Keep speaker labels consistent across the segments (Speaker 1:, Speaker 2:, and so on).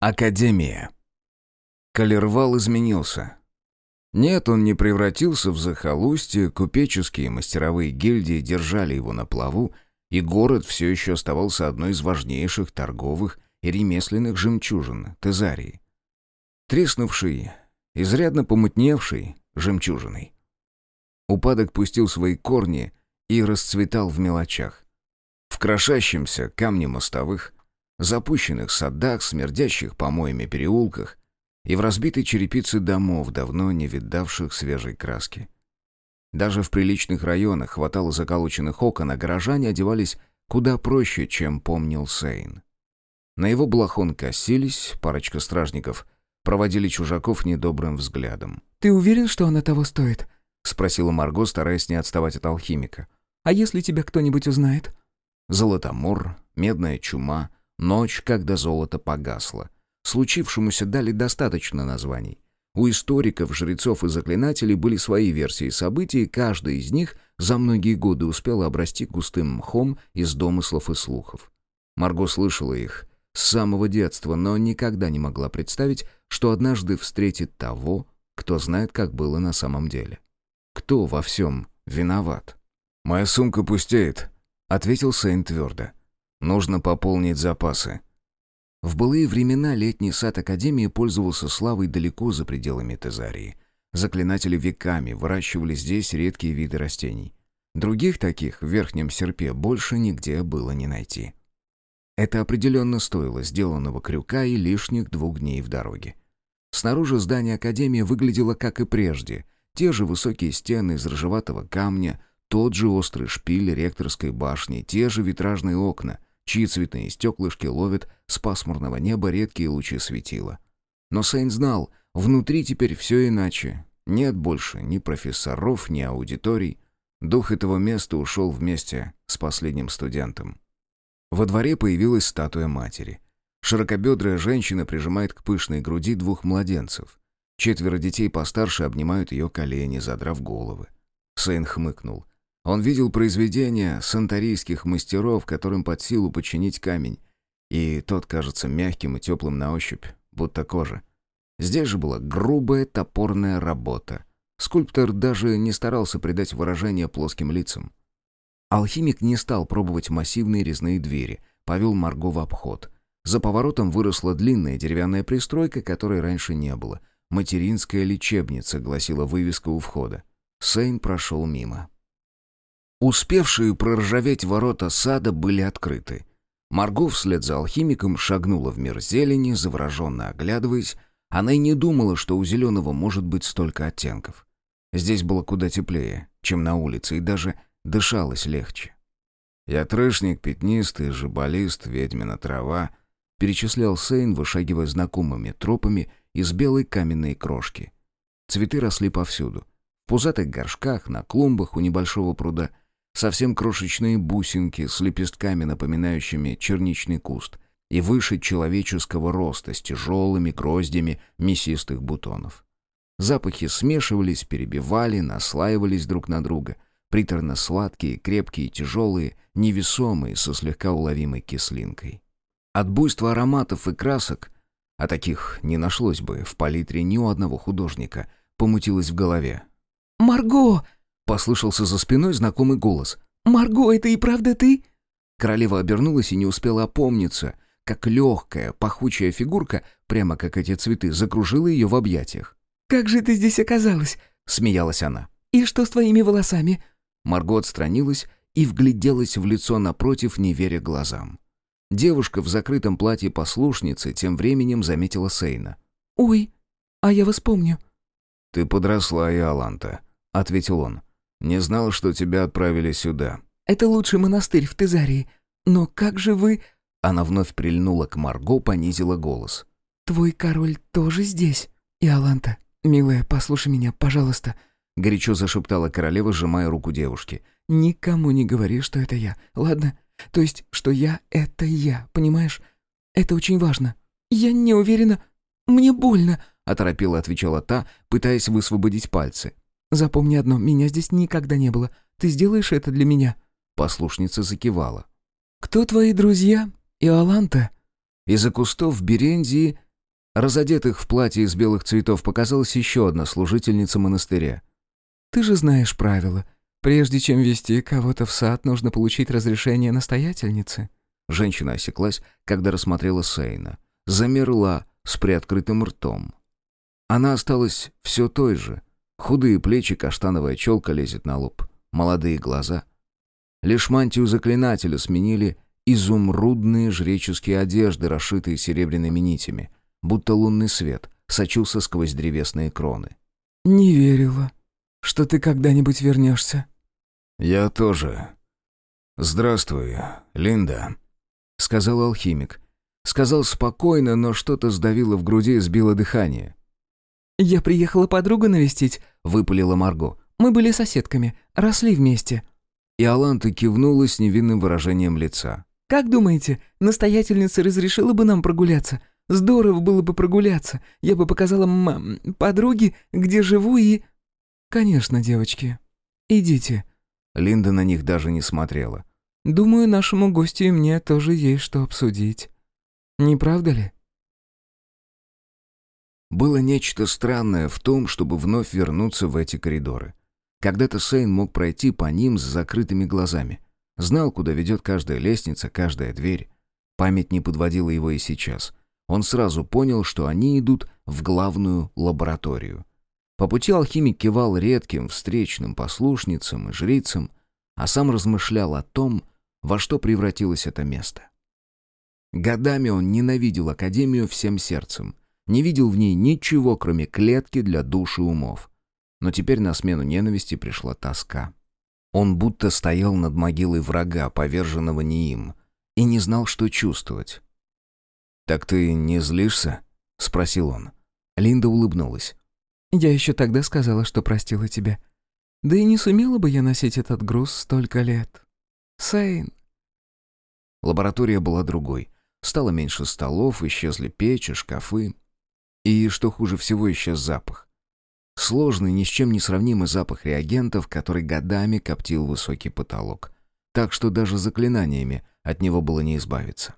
Speaker 1: Академия. Калервал изменился. Нет, он не превратился в захолустье, купеческие мастеровые гильдии держали его на плаву, и город все еще оставался одной из важнейших торговых и ремесленных жемчужин Тезарии. Треснувший, изрядно помутневший жемчужиной. Упадок пустил свои корни и расцветал в мелочах. В крошащемся камне мостовых, запущенных садах, смердящих помоями переулках и в разбитой черепице домов, давно не видавших свежей краски. Даже в приличных районах хватало заколоченных окон, а горожане одевались куда проще, чем помнил Сейн. На его балахон косились, парочка стражников проводили чужаков недобрым взглядом.
Speaker 2: «Ты уверен, что она того стоит?»
Speaker 1: — спросила Марго, стараясь не отставать от алхимика.
Speaker 2: «А если тебя кто-нибудь узнает?»
Speaker 1: Золотомор, медная чума, Ночь, когда золото погасло. Случившемуся дали достаточно названий. У историков, жрецов и заклинателей были свои версии событий, и каждая из них за многие годы успела обрасти густым мхом из домыслов и слухов. Марго слышала их с самого детства, но никогда не могла представить, что однажды встретит того, кто знает, как было на самом деле. Кто во всем виноват? «Моя сумка пустеет», — ответил Сейн твердо. Нужно пополнить запасы. В былые времена летний сад Академии пользовался славой далеко за пределами Тезарии. Заклинатели веками выращивали здесь редкие виды растений. Других таких в Верхнем Серпе больше нигде было не найти. Это определенно стоило сделанного крюка и лишних двух дней в дороге. Снаружи здание Академии выглядело как и прежде. Те же высокие стены из ржеватого камня, тот же острый шпиль ректорской башни, те же витражные окна — чьи цветные стеклышки ловят с пасмурного неба редкие лучи светила. Но Сейн знал, внутри теперь все иначе. Нет больше ни профессоров, ни аудиторий. Дух этого места ушел вместе с последним студентом. Во дворе появилась статуя матери. Широкобедрая женщина прижимает к пышной груди двух младенцев. Четверо детей постарше обнимают ее колени, задрав головы. Сейн хмыкнул. Он видел произведения санторийских мастеров, которым под силу починить камень, и тот кажется мягким и теплым на ощупь, будто кожа. Здесь же была грубая топорная работа. Скульптор даже не старался придать выражение плоским лицам. Алхимик не стал пробовать массивные резные двери, повел Марго в обход. За поворотом выросла длинная деревянная пристройка, которой раньше не было. «Материнская лечебница», — гласила вывеска у входа. Сейн прошел мимо. Успевшие проржаветь ворота сада были открыты. Марго вслед за алхимиком шагнула в мир зелени, завороженно оглядываясь. Она и не думала, что у зеленого может быть столько оттенков. Здесь было куда теплее, чем на улице, и даже дышалось легче. «Я трэшник, пятнистый, жаболист, ведьмина трава», — перечислял Сейн, вышагивая знакомыми тропами из белой каменной крошки. Цветы росли повсюду. В пузатых горшках, на клумбах у небольшого пруда — совсем крошечные бусинки с лепестками, напоминающими черничный куст, и выше человеческого роста с тяжелыми гроздями мясистых бутонов. Запахи смешивались, перебивали, наслаивались друг на друга, приторно-сладкие, крепкие, тяжелые, невесомые, со слегка уловимой кислинкой. От буйства ароматов и красок, а таких не нашлось бы в палитре ни у одного художника, помутилось в голове.
Speaker 2: «Марго!»
Speaker 1: Послышался за спиной знакомый голос.
Speaker 2: «Марго, это и правда ты?»
Speaker 1: Королева обернулась и не успела опомниться, как легкая, пахучая фигурка, прямо как эти цветы, закружила ее в объятиях.
Speaker 2: «Как же ты здесь оказалась?»
Speaker 1: — смеялась она.
Speaker 2: «И что с твоими волосами?»
Speaker 1: Марго отстранилась и вгляделась в лицо напротив, не веря глазам. Девушка в закрытом платье послушницы тем временем заметила Сейна.
Speaker 2: «Ой, а я вас помню».
Speaker 1: «Ты подросла, Иоланта», — ответил он. Не знал, что тебя отправили сюда».
Speaker 2: «Это лучший монастырь в Тезарии. Но как же вы...»
Speaker 1: Она вновь прильнула к Марго, понизила голос.
Speaker 2: «Твой король тоже здесь, Иоланта? Милая, послушай меня, пожалуйста».
Speaker 1: Горячо зашептала королева, сжимая руку девушки.
Speaker 2: «Никому не говори, что это я, ладно? То есть, что я — это я, понимаешь? Это очень важно. Я не уверена. Мне больно», — оторопела отвечала та, пытаясь высвободить пальцы. Запомни одно, меня здесь никогда не было. Ты сделаешь это для меня?»
Speaker 1: Послушница закивала.
Speaker 2: «Кто твои друзья, Иоланта?»
Speaker 1: Из-за кустов Берензии Разодетых в платье из белых цветов показалась еще одна служительница монастыря.
Speaker 2: «Ты же знаешь правила. Прежде чем вести кого-то в сад, нужно получить разрешение настоятельницы».
Speaker 1: Женщина осеклась, когда рассмотрела Сейна. Замерла с приоткрытым ртом. Она осталась все той же. Худые плечи, каштановая челка лезет на лоб. Молодые глаза. Лишь мантию заклинателя сменили изумрудные жреческие одежды, расшитые серебряными нитями, будто лунный свет сочился сквозь древесные кроны.
Speaker 2: «Не верила, что ты когда-нибудь вернешься».
Speaker 1: «Я тоже. Здравствуй, Линда», — сказал алхимик. Сказал спокойно, но что-то сдавило в груди и сбило дыхание.
Speaker 2: «Я приехала подругу навестить», — выпалила Марго. «Мы были соседками, росли вместе».
Speaker 1: И Аланта кивнула с невинным выражением лица.
Speaker 2: «Как думаете, настоятельница разрешила бы нам прогуляться? Здорово было бы прогуляться. Я бы показала мам подруге, где живу и...» «Конечно, девочки. Идите».
Speaker 1: Линда на них даже не смотрела.
Speaker 2: «Думаю, нашему гостю и мне тоже есть что обсудить. Не правда ли?»
Speaker 1: Было нечто странное в том, чтобы вновь вернуться в эти коридоры. Когда-то Сейн мог пройти по ним с закрытыми глазами. Знал, куда ведет каждая лестница, каждая дверь. Память не подводила его и сейчас. Он сразу понял, что они идут в главную лабораторию. По пути алхимик кивал редким встречным послушницам и жрицам, а сам размышлял о том, во что превратилось это место. Годами он ненавидел Академию всем сердцем, не видел в ней ничего, кроме клетки для душ и умов. Но теперь на смену ненависти пришла тоска. Он будто стоял над могилой врага, поверженного не им, и не знал, что чувствовать. «Так ты не злишься?» — спросил он. Линда улыбнулась.
Speaker 2: «Я еще тогда сказала, что простила тебя. Да и не сумела бы я носить этот груз столько лет. Сейн».
Speaker 1: Лаборатория была другой. Стало меньше столов, исчезли печи, шкафы. И, что хуже всего, исчез запах. Сложный, ни с чем не сравнимый запах реагентов, который годами коптил высокий потолок. Так что даже заклинаниями от него было не избавиться.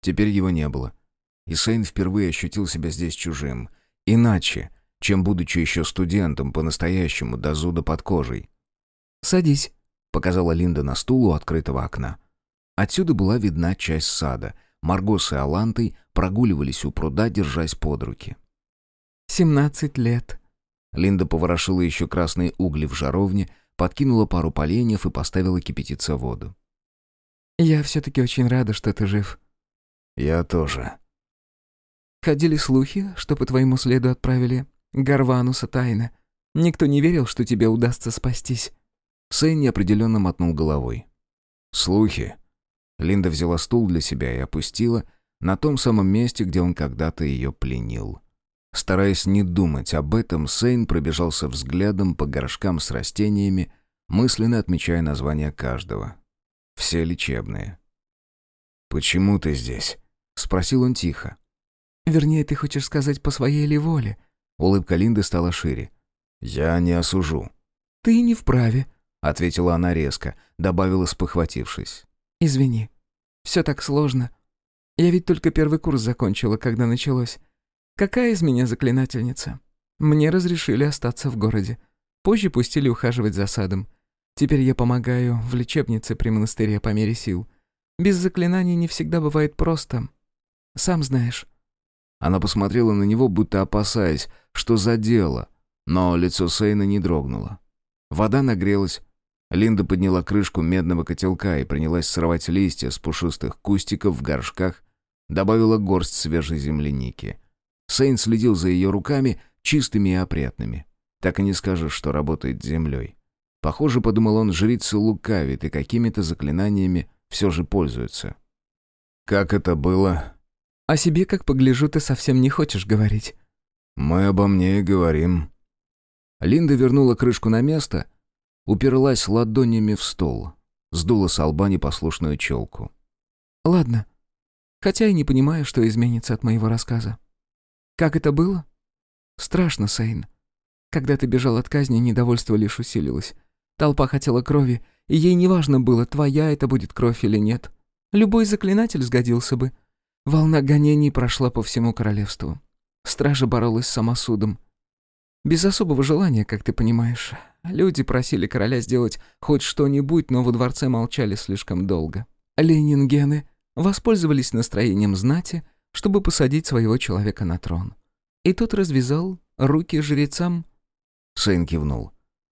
Speaker 1: Теперь его не было. И Сейн впервые ощутил себя здесь чужим. Иначе, чем будучи еще студентом, по-настоящему, до зуда под кожей.
Speaker 2: «Садись», —
Speaker 1: показала Линда на стул у открытого окна. Отсюда была видна часть сада. Марго с Алантой прогуливались у пруда, держась под руки.
Speaker 2: «Семнадцать лет».
Speaker 1: Линда поворошила еще красные угли в жаровне, подкинула пару поленьев и поставила кипятиться воду.
Speaker 2: «Я все-таки очень рада, что ты жив.
Speaker 1: «Я тоже».
Speaker 2: Ходили слухи, что по твоему следу отправили Гарвануса тайно. Никто не верил, что тебе удастся спастись».
Speaker 1: Сэн неопределенно мотнул головой. «Слухи». Линда взяла стул для себя и опустила на том самом месте, где он когда-то ее пленил. Стараясь не думать об этом, Сейн пробежался взглядом по горшкам с растениями, мысленно отмечая названия каждого. Все лечебные. «Почему ты здесь?» — спросил он тихо.
Speaker 2: «Вернее, ты хочешь сказать по своей ли воле?»
Speaker 1: Улыбка Линды стала шире. «Я не осужу».
Speaker 2: «Ты не вправе», —
Speaker 1: ответила она резко, добавила, спохватившись.
Speaker 2: «Извини. Все так сложно. Я ведь только первый курс закончила, когда началось. Какая из меня заклинательница? Мне разрешили остаться в городе. Позже пустили ухаживать за садом. Теперь я помогаю в лечебнице при монастыре по мере сил. Без заклинаний не всегда бывает просто. Сам знаешь».
Speaker 1: Она посмотрела на него, будто опасаясь, что задело, но лицо Сейна не дрогнуло. Вода нагрелась. Линда подняла крышку медного котелка и принялась срывать листья с пушистых кустиков в горшках, добавила горсть свежей земляники. Сейн следил за ее руками, чистыми и опрятными. Так и не скажешь, что работает с землей. Похоже, подумал он, жрица лукавит и какими-то заклинаниями все же пользуются. «Как это было?»
Speaker 2: «О себе, как погляжу, ты совсем не хочешь говорить».
Speaker 1: «Мы обо мне и говорим». Линда вернула крышку на место, уперлась ладонями в стол, сдула с лба непослушную челку.
Speaker 2: «Ладно. Хотя и не понимаю, что изменится от моего рассказа. Как это было? Страшно, Сейн. Когда ты бежал от казни, недовольство лишь усилилось. Толпа хотела крови, и ей не важно было, твоя это будет кровь или нет. Любой заклинатель сгодился бы. Волна гонений прошла по всему королевству. Стража боролась с самосудом. Без особого желания, как ты понимаешь. Люди просили короля сделать хоть что-нибудь, но во дворце молчали слишком долго. Ленингены воспользовались настроением знати, чтобы посадить своего человека на трон. И тот развязал руки жрецам.
Speaker 1: Сейн кивнул.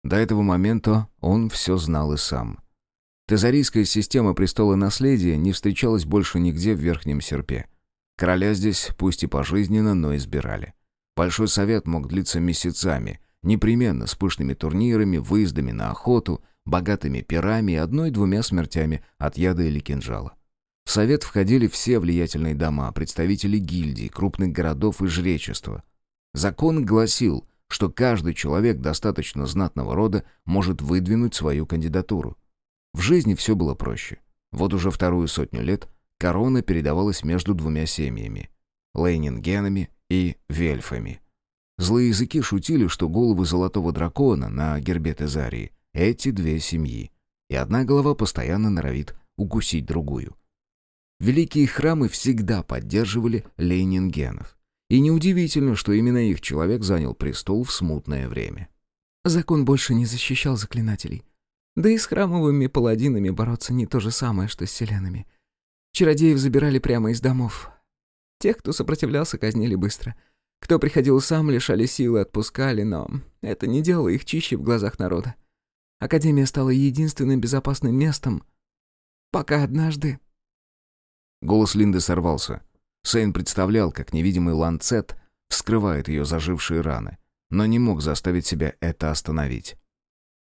Speaker 1: До этого момента он все знал и сам. Тезарийская система престола наследия не встречалась больше нигде в Верхнем Серпе. Короля здесь, пусть и пожизненно, но избирали. Большой совет мог длиться месяцами, непременно с пышными турнирами, выездами на охоту, богатыми пирами и одной-двумя смертями от яда или кинжала. В совет входили все влиятельные дома, представители гильдий, крупных городов и жречества. Закон гласил, что каждый человек достаточно знатного рода может выдвинуть свою кандидатуру. В жизни все было проще. Вот уже вторую сотню лет корона передавалась между двумя семьями – Лейнингенами и Вельфами. Злые языки шутили, что головы золотого дракона на гербе Тезарии – эти две семьи, и одна голова постоянно норовит укусить другую. Великие храмы всегда поддерживали лейнингенов. И неудивительно, что именно их человек занял престол в смутное время.
Speaker 2: Закон больше не защищал заклинателей. Да и с храмовыми паладинами бороться не то же самое, что с селянами. Чародеев забирали прямо из домов. Тех, кто сопротивлялся, казнили быстро. Кто приходил сам, лишали силы, отпускали, но это не делало их чище в глазах народа. Академия стала единственным безопасным местом, пока однажды...
Speaker 1: Голос Линды сорвался. Сейн представлял, как невидимый ланцет вскрывает ее зажившие раны, но не мог заставить себя это остановить.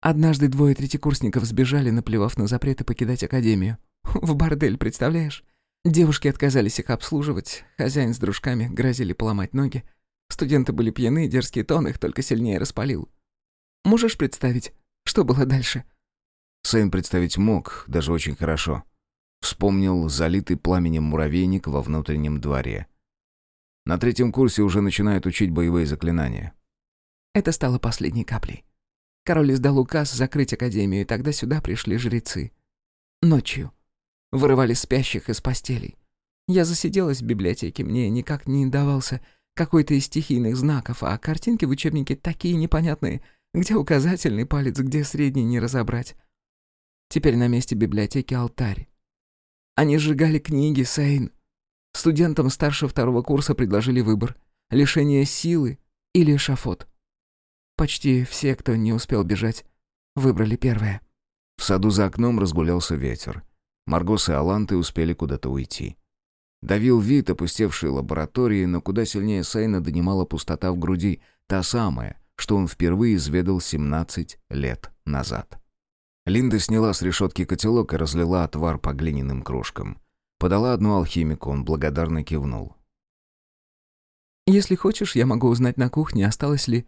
Speaker 2: Однажды двое третьекурсников сбежали, наплевав на запреты покидать академию. В бордель, представляешь? Девушки отказались их обслуживать, хозяин с дружками грозили поломать ноги. Студенты были пьяны, дерзкий тон их только сильнее распалил. Можешь представить, что было дальше?»
Speaker 1: Сэйн представить мог, даже очень хорошо. Вспомнил залитый пламенем муравейник во внутреннем дворе. На третьем курсе уже начинают учить боевые заклинания.
Speaker 2: Это стало последней каплей. Король издал указ закрыть академию, и тогда сюда пришли жрецы. Ночью. Вырывали спящих из постелей. Я засиделась в библиотеке, мне никак не давался какой-то из стихийных знаков, а картинки в учебнике такие непонятные, где указательный палец, где средний не разобрать. Теперь на месте библиотеки алтарь. Они сжигали книги, Сейн. Студентам старше второго курса предложили выбор — лишение силы или шафот. Почти все, кто не успел бежать, выбрали первое.
Speaker 1: В саду за окном разгулялся ветер. Маргос и Аланты успели куда-то уйти. Давил вид опустевшей лаборатории, но куда сильнее Сейна донимала пустота в груди, та самая, что он впервые изведал 17 лет назад. Линда сняла с решетки котелок и разлила отвар по глиняным кружкам. Подала одну алхимику, он благодарно кивнул.
Speaker 2: «Если хочешь, я могу узнать на кухне, осталось ли...»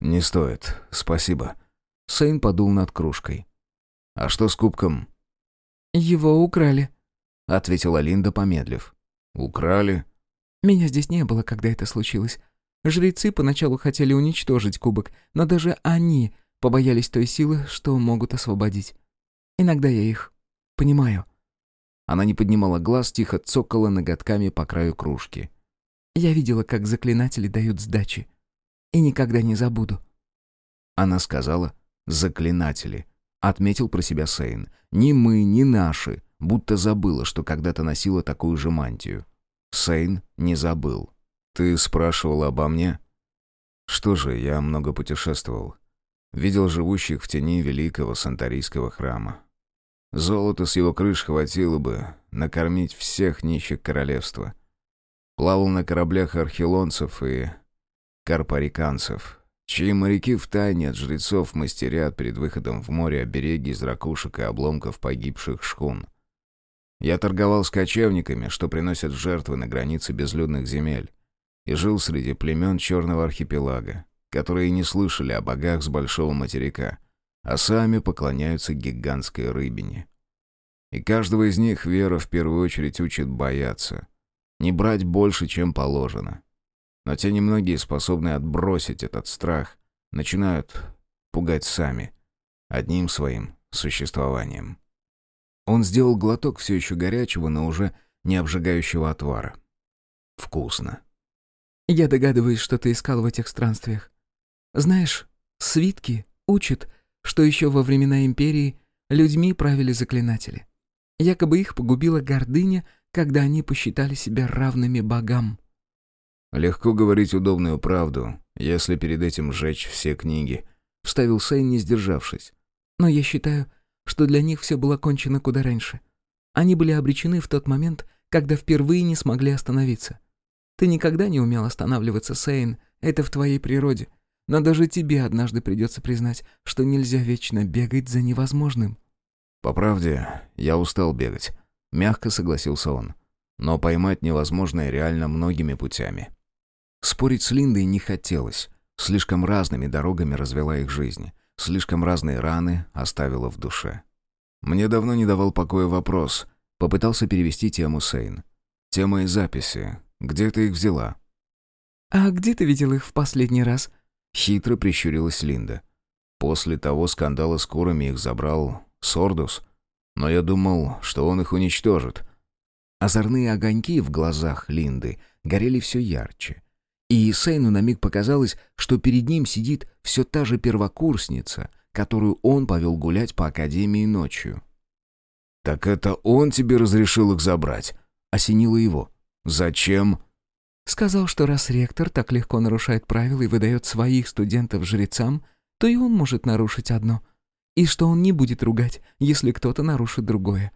Speaker 1: «Не стоит, спасибо». Сейн подул над кружкой. «А что с кубком?»
Speaker 2: «Его украли», —
Speaker 1: ответила Линда, помедлив. «Украли?»
Speaker 2: «Меня здесь не было, когда это случилось. Жрецы поначалу хотели уничтожить кубок, но даже они побоялись той силы, что могут освободить. Иногда я их понимаю».
Speaker 1: Она не поднимала глаз, тихо цокала ноготками по краю кружки.
Speaker 2: «Я видела, как заклинатели дают сдачи и никогда не забуду».
Speaker 1: Она сказала «заклинатели», — отметил про себя Сейн. «Ни мы, ни наши, будто забыла, что когда-то носила такую же мантию». Сейн не забыл. «Ты спрашивала обо мне?» «Что же, я много путешествовал. Видел живущих в тени великого санторийского храма. Золото с его крыш хватило бы накормить всех нищих королевства. Плавал на кораблях архилонцев и карпариканцев, чьи моряки втайне от жрецов мастерят перед выходом в море обереги из ракушек и обломков погибших шхун. Я торговал с кочевниками, что приносят жертвы на границе безлюдных земель, и жил среди племен Черного архипелага, которые не слышали о богах с большого материка, а сами поклоняются гигантской рыбине. И каждого из них вера в первую очередь учит бояться, не брать больше, чем положено, но те немногие, способные отбросить этот страх, начинают пугать сами, одним своим существованием. Он сделал глоток все еще горячего, но уже не обжигающего отвара. Вкусно.
Speaker 2: Я догадываюсь, что ты искал в этих странствиях. Знаешь, свитки учат, что еще во времена Империи людьми правили заклинатели. Якобы их погубила гордыня, когда они посчитали себя равными богам.
Speaker 1: «Легко говорить удобную правду, если перед этим сжечь все книги», — вставил Сейн, не сдержавшись.
Speaker 2: «Но я считаю, что для них все было кончено куда раньше. Они были обречены в тот момент, когда впервые не смогли остановиться. Ты никогда не умел останавливаться, Сейн, это в твоей природе. Но даже тебе однажды придется признать, что нельзя вечно бегать за невозможным».
Speaker 1: «По правде, я устал бегать», — мягко согласился он. «Но поймать невозможное реально многими путями». Спорить с Линдой не хотелось. Слишком разными дорогами развела их жизнь. Слишком разные раны оставила в душе. Мне давно не давал покоя вопрос. Попытался перевести тему Сейн. Тема и записи. Где ты их взяла?
Speaker 2: «А где ты видел их в последний раз?»
Speaker 1: Хитро прищурилась Линда. После того скандала с курами их забрал Сордус. Но я думал, что он их уничтожит. Озорные огоньки в глазах Линды горели все ярче. И Сейну на миг показалось, что перед ним сидит все та же первокурсница, которую он повел гулять по академии ночью. «Так это он тебе разрешил их забрать?» — осенило его. «Зачем?»
Speaker 2: Сказал, что раз ректор так легко нарушает правила и выдает своих студентов жрецам, то и он может нарушить одно. И что он не будет ругать, если кто-то нарушит другое.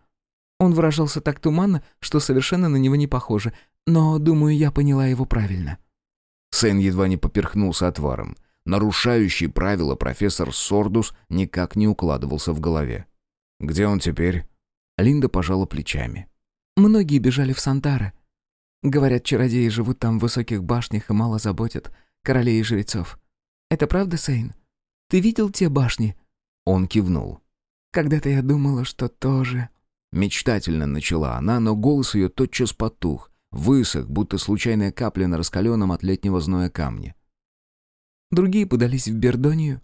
Speaker 2: Он выражался так туманно, что совершенно на него не похоже, но, думаю, я поняла его правильно.
Speaker 1: Сэн едва не поперхнулся отваром. Нарушающий правила профессор Сордус никак не укладывался в голове. «Где он теперь?» Линда пожала плечами.
Speaker 2: «Многие бежали в Сантара. Говорят, чародеи живут там в высоких башнях и мало заботят королей и жрецов. Это правда, Сейн? Ты видел те башни?»
Speaker 1: Он кивнул.
Speaker 2: «Когда-то я думала, что тоже...»
Speaker 1: Мечтательно начала она, но голос ее тотчас потух, высох, будто случайная капля на раскаленном от летнего зноя камне.
Speaker 2: Другие подались в Бердонию.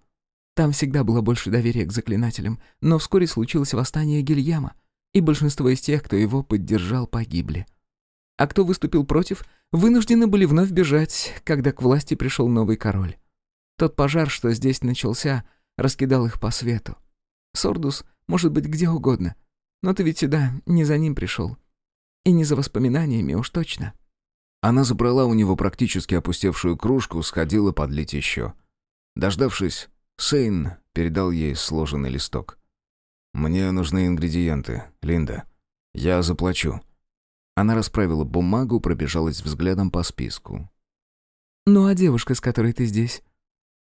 Speaker 2: Там всегда было больше доверия к заклинателям, но вскоре случилось восстание Гильяма, и большинство из тех, кто его поддержал, погибли. А кто выступил против, вынуждены были вновь бежать, когда к власти пришел новый король. Тот пожар, что здесь начался, раскидал их по свету. Сордус может быть где угодно, но ты ведь сюда не за ним пришел. И не за воспоминаниями уж точно.
Speaker 1: Она забрала у него практически опустевшую кружку, сходила подлить еще. Дождавшись, Сейн передал ей сложенный листок. «Мне нужны ингредиенты, Линда. Я заплачу». Она расправила бумагу, пробежалась взглядом по списку.
Speaker 2: «Ну а девушка, с которой ты здесь?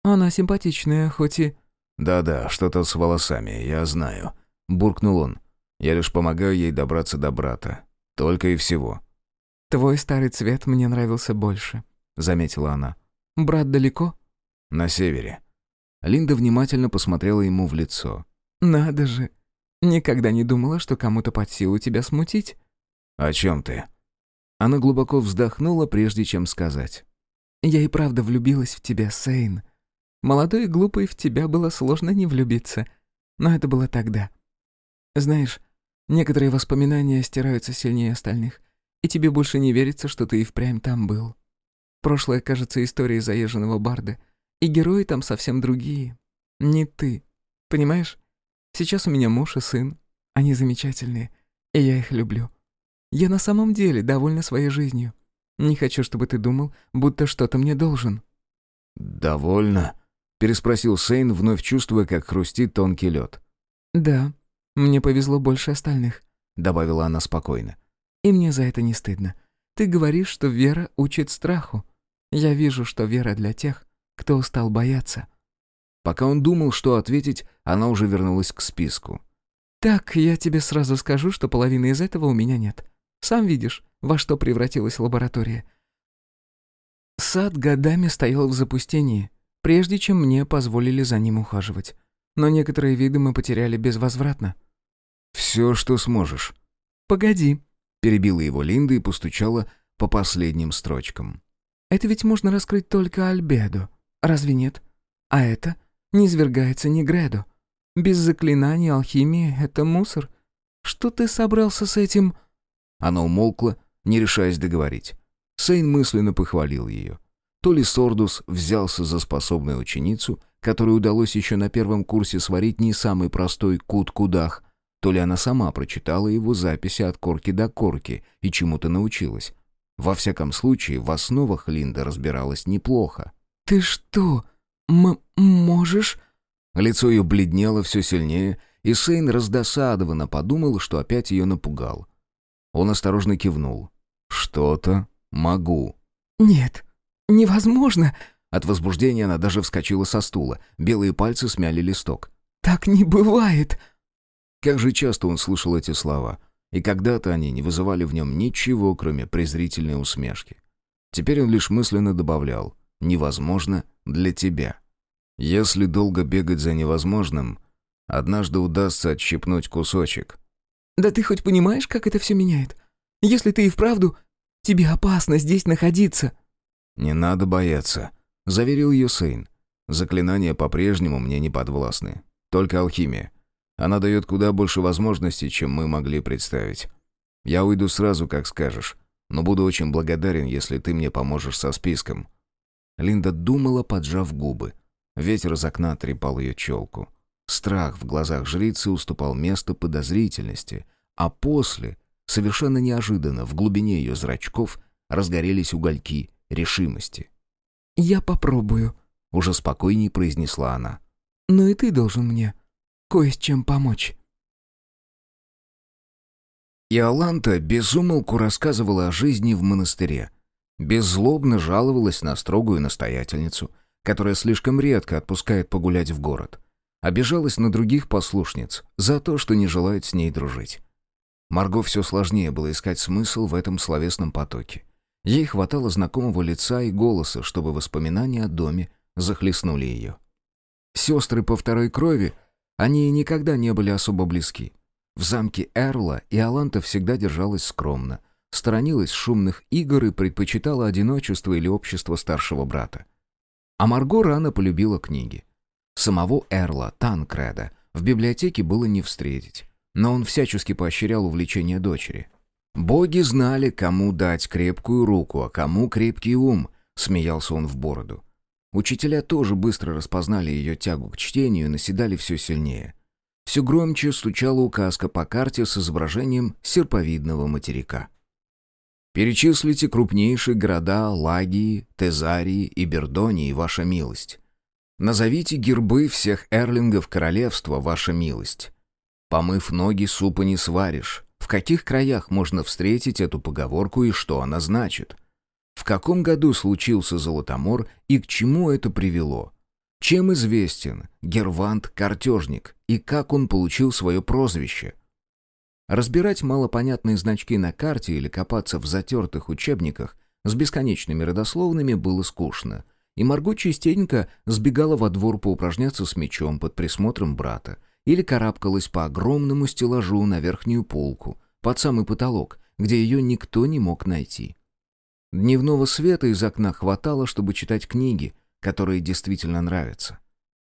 Speaker 2: Она симпатичная, хоть и...»
Speaker 1: «Да-да, что-то с волосами, я знаю», — буркнул он. «Я лишь помогаю ей добраться до брата. Только и всего».
Speaker 2: «Твой старый цвет мне нравился больше», — заметила она. «Брат далеко?»
Speaker 1: «На севере». Линда внимательно посмотрела ему в лицо.
Speaker 2: «Надо же! Никогда не думала, что кому-то под силу тебя смутить».
Speaker 1: «О чем ты?» Она глубоко вздохнула, прежде чем сказать.
Speaker 2: «Я и правда влюбилась в тебя, Сейн. Молодой и глупый в тебя было сложно не влюбиться. Но это было тогда. Знаешь, некоторые воспоминания стираются сильнее остальных, и тебе больше не верится, что ты и впрямь там был. Прошлое кажется историей заезженного барда, и герои там совсем другие. Не ты. Понимаешь? Сейчас у меня муж и сын. Они замечательные, и я их люблю. Я на самом деле довольна своей жизнью. Не хочу, чтобы ты думал, будто что-то мне должен».
Speaker 1: «Довольно?» — переспросил Сейн, вновь чувствуя, как хрустит тонкий лед.
Speaker 2: «Да, мне повезло больше остальных», —
Speaker 1: добавила она спокойно.
Speaker 2: «И мне за это не стыдно. Ты говоришь, что вера учит страху. Я вижу, что вера для тех, кто устал бояться».
Speaker 1: Пока он думал, что ответить, она уже вернулась к списку.
Speaker 2: «Так, я тебе сразу скажу, что половины из этого у меня нет. Сам видишь, во что превратилась лаборатория. Сад годами стоял в запустении, прежде чем мне позволили за ним ухаживать. Но некоторые виды мы потеряли безвозвратно.
Speaker 1: «Все, что сможешь».
Speaker 2: «Погоди», — перебила его Линда и постучала по последним строчкам. «Это ведь можно раскрыть только Альбедо, разве нет? А это не свергается ни Гредо. Без заклинаний алхимии — это мусор. Что ты собрался с этим...»
Speaker 1: Она умолкла, не решаясь договорить. Сейн мысленно похвалил ее. То ли Сордус взялся за способную ученицу, которой удалось еще на первом курсе сварить не самый простой кут-кудах, то ли она сама прочитала его записи от корки до корки и чему-то научилась. Во всяком случае, в основах Линда разбиралась неплохо.
Speaker 2: «Ты что, м можешь?»
Speaker 1: Лицо ее бледнело все сильнее, и Сейн раздосадованно подумал, что опять ее напугал. Он осторожно кивнул. «Что-то могу».
Speaker 2: «Нет, невозможно!»
Speaker 1: От возбуждения она даже вскочила со стула. Белые пальцы смяли листок.
Speaker 2: «Так не бывает!»
Speaker 1: Как же часто он слышал эти слова, и когда-то они не вызывали в нем ничего, кроме презрительной усмешки. Теперь он лишь мысленно добавлял «невозможно для тебя». Если долго бегать за невозможным, однажды удастся отщипнуть кусочек.
Speaker 2: «Да ты хоть понимаешь, как это все меняет? Если ты и вправду... Тебе опасно здесь находиться».
Speaker 1: «Не надо бояться», — заверил ее Сейн. «Заклинания по-прежнему мне не подвластны. Только алхимия. Она дает куда больше возможностей, чем мы могли представить. Я уйду сразу, как скажешь, но буду очень благодарен, если ты мне поможешь со списком». Линда думала, поджав губы. Ветер из окна трепал ее челку. Страх в глазах жрицы уступал место подозрительности, а после, совершенно неожиданно, в глубине ее зрачков разгорелись угольки решимости.
Speaker 2: «Я попробую», —
Speaker 1: уже спокойней произнесла она.
Speaker 2: «Но и ты должен мне кое с чем помочь».
Speaker 1: Иоланта безумолку рассказывала о жизни в монастыре. Беззлобно жаловалась на строгую настоятельницу, которая слишком редко отпускает погулять в город. Обижалась на других послушниц за то, что не желают с ней дружить. Марго все сложнее было искать смысл в этом словесном потоке. Ей хватало знакомого лица и голоса, чтобы воспоминания о доме захлестнули ее. Сестры по второй крови они никогда не были особо близки. В замке Эрла Иоланта всегда держалась скромно, сторонилась шумных игр и предпочитала одиночество или общество старшего брата. А Марго рано полюбила книги. Самого Эрла, Танкреда, в библиотеке было не встретить, но он всячески поощрял увлечение дочери. «Боги знали, кому дать крепкую руку, а кому крепкий ум», — смеялся он в бороду. Учителя тоже быстро распознали ее тягу к чтению и наседали все сильнее. Все громче стучала указка по карте с изображением серповидного материка. «Перечислите крупнейшие города Лагии, Тезарии и Бердонии, ваша милость. Назовите гербы всех эрлингов королевства, ваша милость. Помыв ноги, супа не сваришь. В каких краях можно встретить эту поговорку и что она значит?» В каком году случился Золотомор и к чему это привело? Чем известен Гервант-картежник и как он получил свое прозвище? Разбирать малопонятные значки на карте или копаться в затертых учебниках с бесконечными родословными было скучно, и Марго частенько сбегала во двор поупражняться с мечом под присмотром брата или карабкалась по огромному стеллажу на верхнюю полку, под самый потолок, где ее никто не мог найти. Дневного света из окна хватало, чтобы читать книги, которые действительно нравятся.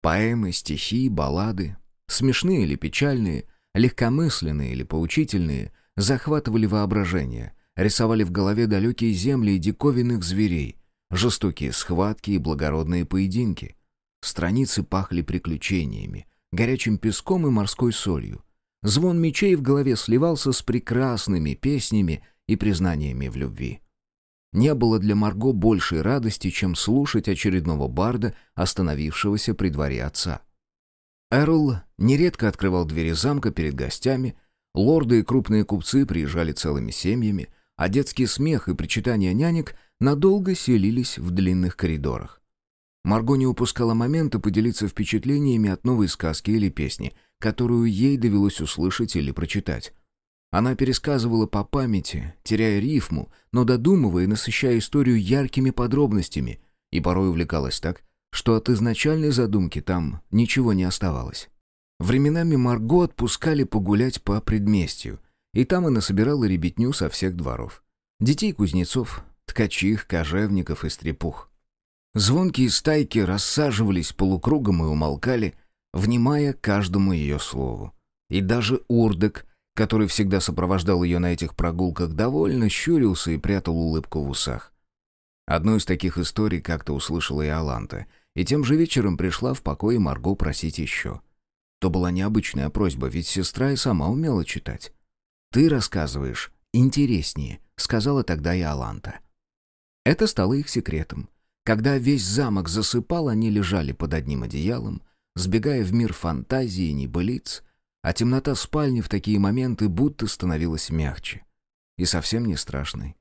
Speaker 1: Поэмы, стихи, баллады, смешные или печальные, легкомысленные или поучительные, захватывали воображение, рисовали в голове далекие земли и диковинных зверей, жестокие схватки и благородные поединки. Страницы пахли приключениями, горячим песком и морской солью. Звон мечей в голове сливался с прекрасными песнями и признаниями в любви. Не было для Марго большей радости, чем слушать очередного барда, остановившегося при дворе отца. Эрл нередко открывал двери замка перед гостями, лорды и крупные купцы приезжали целыми семьями, а детский смех и причитания нянек надолго селились в длинных коридорах. Марго не упускала момента поделиться впечатлениями от новой сказки или песни, которую ей довелось услышать или прочитать. Она пересказывала по памяти, теряя рифму, но додумывая и насыщая историю яркими подробностями, и порой увлекалась так, что от изначальной задумки там ничего не оставалось. Временами Марго отпускали погулять по предместью, и там она собирала ребятню со всех дворов. Детей кузнецов, ткачих, кожевников и стрепух. Звонкие стайки рассаживались полукругом и умолкали, внимая каждому ее слову. И даже урдек — который всегда сопровождал ее на этих прогулках, довольно щурился и прятал улыбку в усах. Одну из таких историй как-то услышала и Аланта, и тем же вечером пришла в покой Марго просить еще. То была необычная просьба, ведь сестра и сама умела читать. «Ты рассказываешь интереснее», — сказала тогда и Аланта. Это стало их секретом. Когда весь замок засыпал, они лежали под одним одеялом, сбегая в мир фантазии и небылиц, а темнота спальни в такие моменты будто становилась мягче. И совсем не страшной.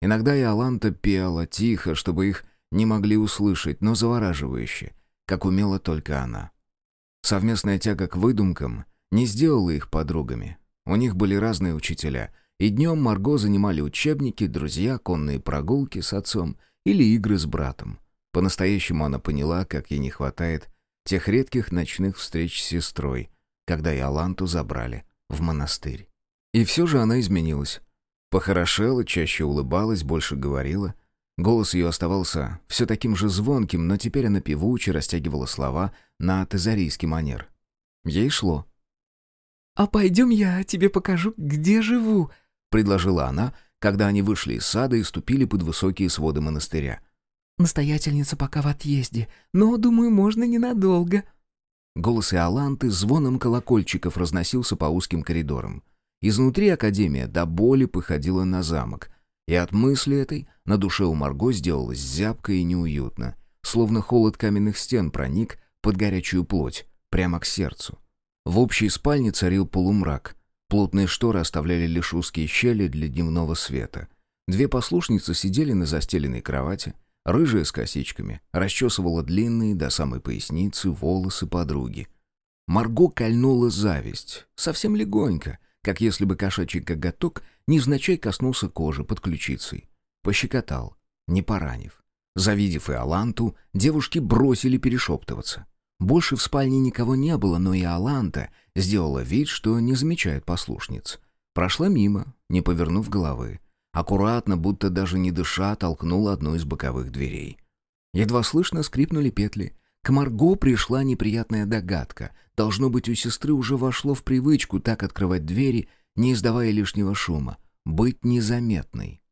Speaker 1: Иногда и Аланта пела тихо, чтобы их не могли услышать, но завораживающе, как умела только она. Совместная тяга к выдумкам не сделала их подругами. У них были разные учителя, и днем Марго занимали учебники, друзья, конные прогулки с отцом или игры с братом. По-настоящему она поняла, как ей не хватает тех редких ночных встреч с сестрой, когда Иоланту забрали в монастырь. И все же она изменилась. Похорошела, чаще улыбалась, больше говорила. Голос ее оставался все таким же звонким, но теперь она певуче растягивала слова на тезарийский манер. Ей шло.
Speaker 2: «А пойдем я тебе покажу, где живу», — предложила она, когда они вышли из сада и ступили под высокие своды монастыря. «Настоятельница пока в отъезде, но, думаю, можно ненадолго».
Speaker 1: Голос Иоланты звоном колокольчиков разносился по узким коридорам. Изнутри Академия до боли походила на замок, и от мысли этой на душе у Марго сделалось зябко и неуютно, словно холод каменных стен проник под горячую плоть, прямо к сердцу. В общей спальне царил полумрак. Плотные шторы оставляли лишь узкие щели для дневного света. Две послушницы сидели на застеленной кровати, рыжая с косичками, расчесывала длинные до самой поясницы волосы подруги. Марго кольнула зависть, совсем легонько — как если бы кошачий коготок невзначай коснулся кожи под ключицей. Пощекотал, не поранив. Завидев и Аланту, девушки бросили перешептываться. Больше в спальне никого не было, но и Аланта сделала вид, что не замечает послушниц. Прошла мимо, не повернув головы. Аккуратно, будто даже не дыша, толкнула одну из боковых дверей. Едва слышно скрипнули петли, к Марго пришла неприятная догадка. Должно быть, у сестры уже вошло в привычку так открывать двери, не издавая лишнего шума. Быть незаметной.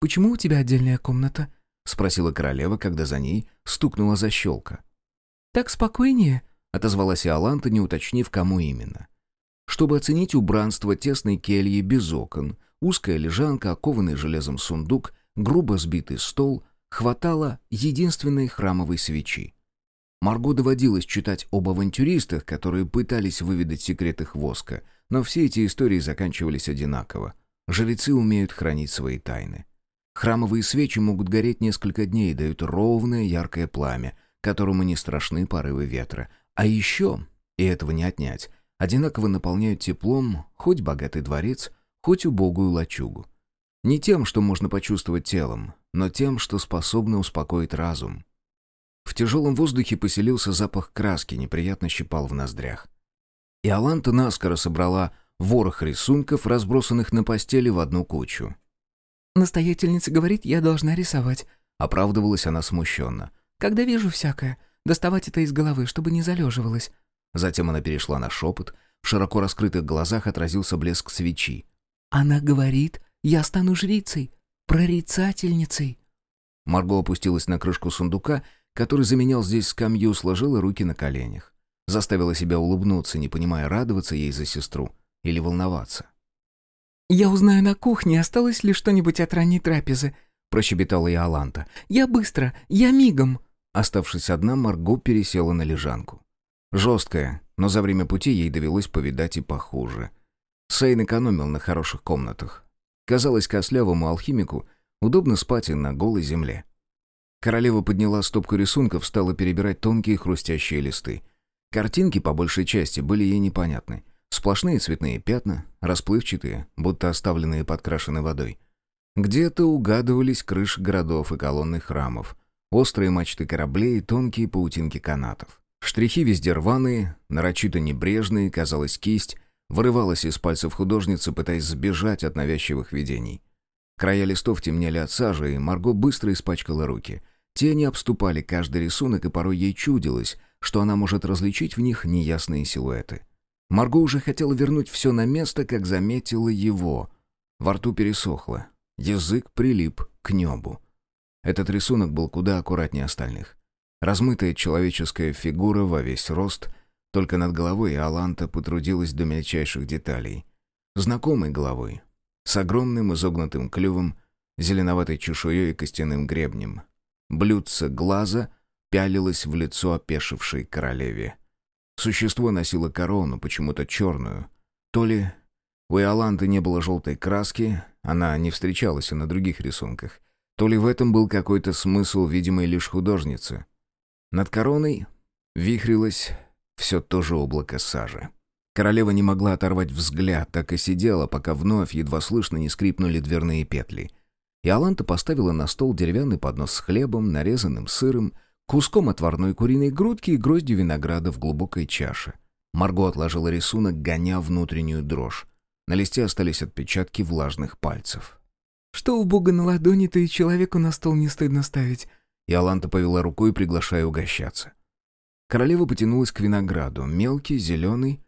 Speaker 2: «Почему у тебя отдельная комната?»
Speaker 1: — спросила королева, когда за ней стукнула защелка.
Speaker 2: «Так спокойнее», —
Speaker 1: отозвалась Иоланта, не уточнив, кому именно. Чтобы оценить убранство тесной кельи без окон, узкая лежанка, окованный железом сундук, грубо сбитый стол — хватало единственной храмовой свечи. Марго доводилось читать об авантюристах, которые пытались выведать секрет их воска, но все эти истории заканчивались одинаково. Жрецы умеют хранить свои тайны. Храмовые свечи могут гореть несколько дней и дают ровное яркое пламя, которому не страшны порывы ветра. А еще, и этого не отнять, одинаково наполняют теплом хоть богатый дворец, хоть убогую лачугу. Не тем, что можно почувствовать телом, но тем, что способно успокоить разум. В тяжелом воздухе поселился запах краски, неприятно щипал в ноздрях. И Аланта наскоро собрала ворох рисунков, разбросанных на постели в одну кучу.
Speaker 2: «Настоятельница говорит, я должна рисовать», —
Speaker 1: оправдывалась она смущенно.
Speaker 2: «Когда вижу всякое, доставать это из головы, чтобы не залеживалось».
Speaker 1: Затем она перешла на шепот, в широко раскрытых глазах отразился блеск свечи.
Speaker 2: «Она говорит, я стану жрицей, прорицательницей».
Speaker 1: Марго опустилась на крышку сундука, который заменял здесь скамью, сложила руки на коленях. Заставила себя улыбнуться, не понимая, радоваться ей за сестру или волноваться.
Speaker 2: «Я узнаю на кухне, осталось ли что-нибудь от ранней трапезы», — прощебетала я Аланта. «Я быстро, я мигом».
Speaker 1: Оставшись одна, Марго пересела на лежанку. Жесткая, но за время пути ей довелось повидать и похуже. Сейн экономил на хороших комнатах. Казалось кослявому алхимику удобно спать и на голой земле. Королева подняла стопку рисунков, стала перебирать тонкие хрустящие листы. Картинки, по большей части, были ей непонятны. Сплошные цветные пятна, расплывчатые, будто оставленные подкрашенной водой. Где-то угадывались крыши городов и колонны храмов, острые мачты кораблей и тонкие паутинки канатов. Штрихи везде рваные, нарочито небрежные, казалось, кисть Вырывалась из пальцев художницы, пытаясь сбежать от навязчивых видений. Края листов темнели от сажи, и Марго быстро испачкала руки. Тени обступали каждый рисунок, и порой ей чудилось, что она может различить в них неясные силуэты. Марго уже хотела вернуть все на место, как заметила его. Во рту пересохло. Язык прилип к небу. Этот рисунок был куда аккуратнее остальных. Размытая человеческая фигура во весь рост, только над головой Аланта потрудилась до мельчайших деталей. Знакомой головой, с огромным изогнутым клювом, зеленоватой чешуей и костяным гребнем. Блюдце глаза пялилось в лицо опешившей королеве. Существо носило корону, почему-то черную. То ли у Иоланты не было желтой краски, она не встречалась и на других рисунках, то ли в этом был какой-то смысл, видимый лишь художнице. Над короной вихрилось все то же облако сажи. Королева не могла оторвать взгляд, так и сидела, пока вновь едва слышно не скрипнули дверные петли. И Аланта поставила на стол деревянный поднос с хлебом, нарезанным сыром, куском отварной куриной грудки и гроздью винограда в глубокой чаше. Марго отложила рисунок, гоня внутреннюю дрожь. На листе остались отпечатки влажных пальцев.
Speaker 2: «Что у Бога на ладони, то и человеку на стол не стыдно ставить».
Speaker 1: И Аланта повела рукой, приглашая угощаться. Королева потянулась к винограду, мелкий, зеленый,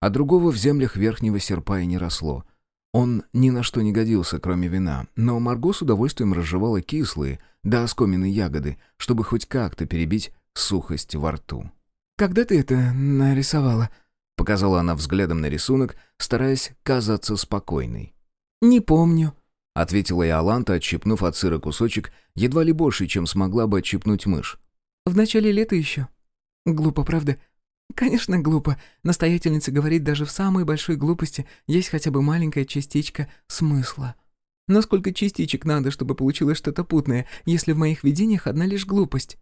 Speaker 1: а другого в землях верхнего серпа и не росло. Он ни на что не годился, кроме вина, но Марго с удовольствием разжевала кислые, да оскоменные ягоды, чтобы хоть как-то перебить сухость во рту.
Speaker 2: «Когда ты это нарисовала?»
Speaker 1: — показала она взглядом на рисунок, стараясь казаться спокойной.
Speaker 2: «Не помню», —
Speaker 1: ответила Иоланта, отщипнув от сыра кусочек, едва ли больше, чем смогла бы отщипнуть мышь.
Speaker 2: «В начале лета еще. Глупо, правда? Конечно, глупо. Настоятельница говорит, даже в самой большой глупости есть хотя бы маленькая частичка смысла. Но сколько частичек надо, чтобы получилось что-то путное, если в моих видениях одна лишь глупость?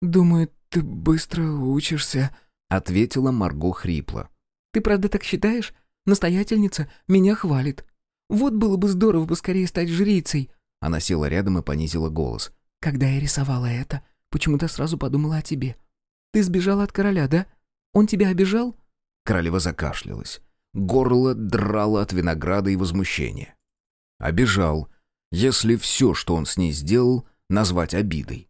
Speaker 2: Думаю, ты быстро учишься,
Speaker 1: ответила Марго хрипло.
Speaker 2: Ты правда так считаешь? Настоятельница меня хвалит. Вот было бы здорово поскорее стать жрицей.
Speaker 1: Она села рядом и понизила голос.
Speaker 2: Когда я рисовала это, почему-то сразу подумала о тебе. Ты сбежала от короля, да? Он тебя обижал?»
Speaker 1: Королева закашлялась. Горло драло от винограда и возмущения. Обижал, если все, что он с ней сделал, назвать обидой.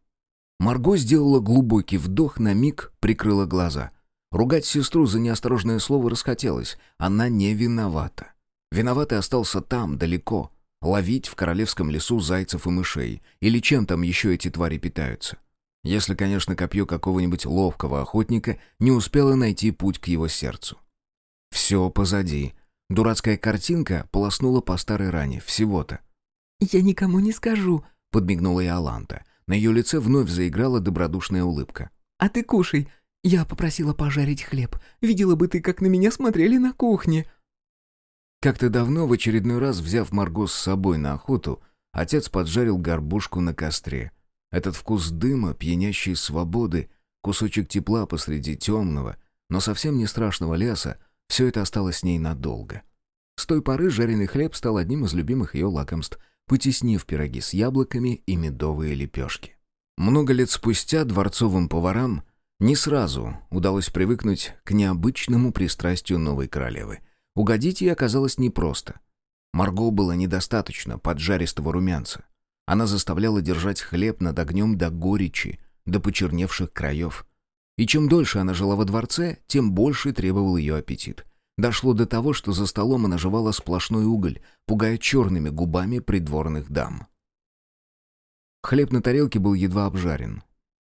Speaker 1: Марго сделала глубокий вдох, на миг прикрыла глаза. Ругать сестру за неосторожное слово расхотелось. Она не виновата. Виноватый остался там, далеко. Ловить в королевском лесу зайцев и мышей. Или чем там еще эти твари питаются. Если, конечно, копье какого-нибудь ловкого охотника не успело найти путь к его сердцу. Все позади. Дурацкая картинка полоснула по старой ране, всего-то.
Speaker 2: «Я никому не скажу», —
Speaker 1: подмигнула Иоланта. На ее лице вновь заиграла добродушная улыбка.
Speaker 2: «А ты кушай. Я попросила пожарить хлеб. Видела бы ты, как на меня смотрели на кухне».
Speaker 1: Как-то давно, в очередной раз взяв Марго с собой на охоту, отец поджарил горбушку на костре — этот вкус дыма, пьянящей свободы, кусочек тепла посреди темного, но совсем не страшного леса, все это осталось с ней надолго. С той поры жареный хлеб стал одним из любимых ее лакомств, потеснив пироги с яблоками и медовые лепешки. Много лет спустя дворцовым поварам не сразу удалось привыкнуть к необычному пристрастию новой королевы. Угодить ей оказалось непросто. Марго было недостаточно поджаристого румянца. Она заставляла держать хлеб над огнем до горечи, до почерневших краев. И чем дольше она жила во дворце, тем больше требовал ее аппетит. Дошло до того, что за столом она жевала сплошной уголь, пугая черными губами придворных дам. Хлеб на тарелке был едва обжарен.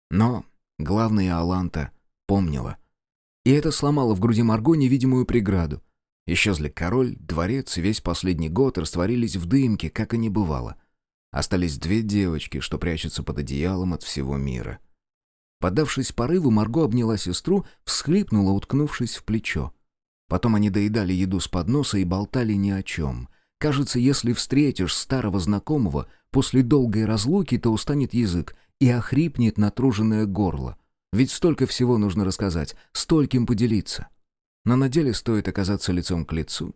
Speaker 1: Но главное Аланта помнила. И это сломало в груди Марго невидимую преграду. Исчезли король, дворец и весь последний год растворились в дымке, как и не бывало. Остались две девочки, что прячутся под одеялом от всего мира. Подавшись порыву, Марго обняла сестру, всхлипнула, уткнувшись в плечо. Потом они доедали еду с подноса и болтали ни о чем. Кажется, если встретишь старого знакомого, после долгой разлуки, то устанет язык и охрипнет натруженное горло. Ведь столько всего нужно рассказать, стольким поделиться. Но на деле стоит оказаться лицом к лицу,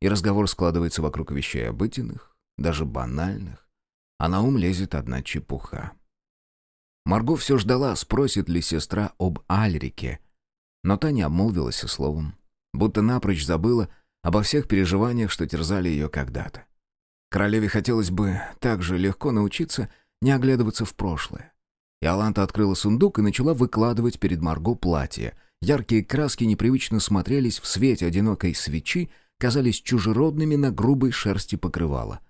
Speaker 1: и разговор складывается вокруг вещей обыденных, даже банальных а на ум лезет одна чепуха. Марго все ждала, спросит ли сестра об Альрике, но та не обмолвилась и словом, будто напрочь забыла обо всех переживаниях, что терзали ее когда-то. Королеве хотелось бы так же легко научиться не оглядываться в прошлое. Иоланта открыла сундук и начала выкладывать перед Марго платье. Яркие краски непривычно смотрелись в свете одинокой свечи, казались чужеродными на грубой шерсти покрывала.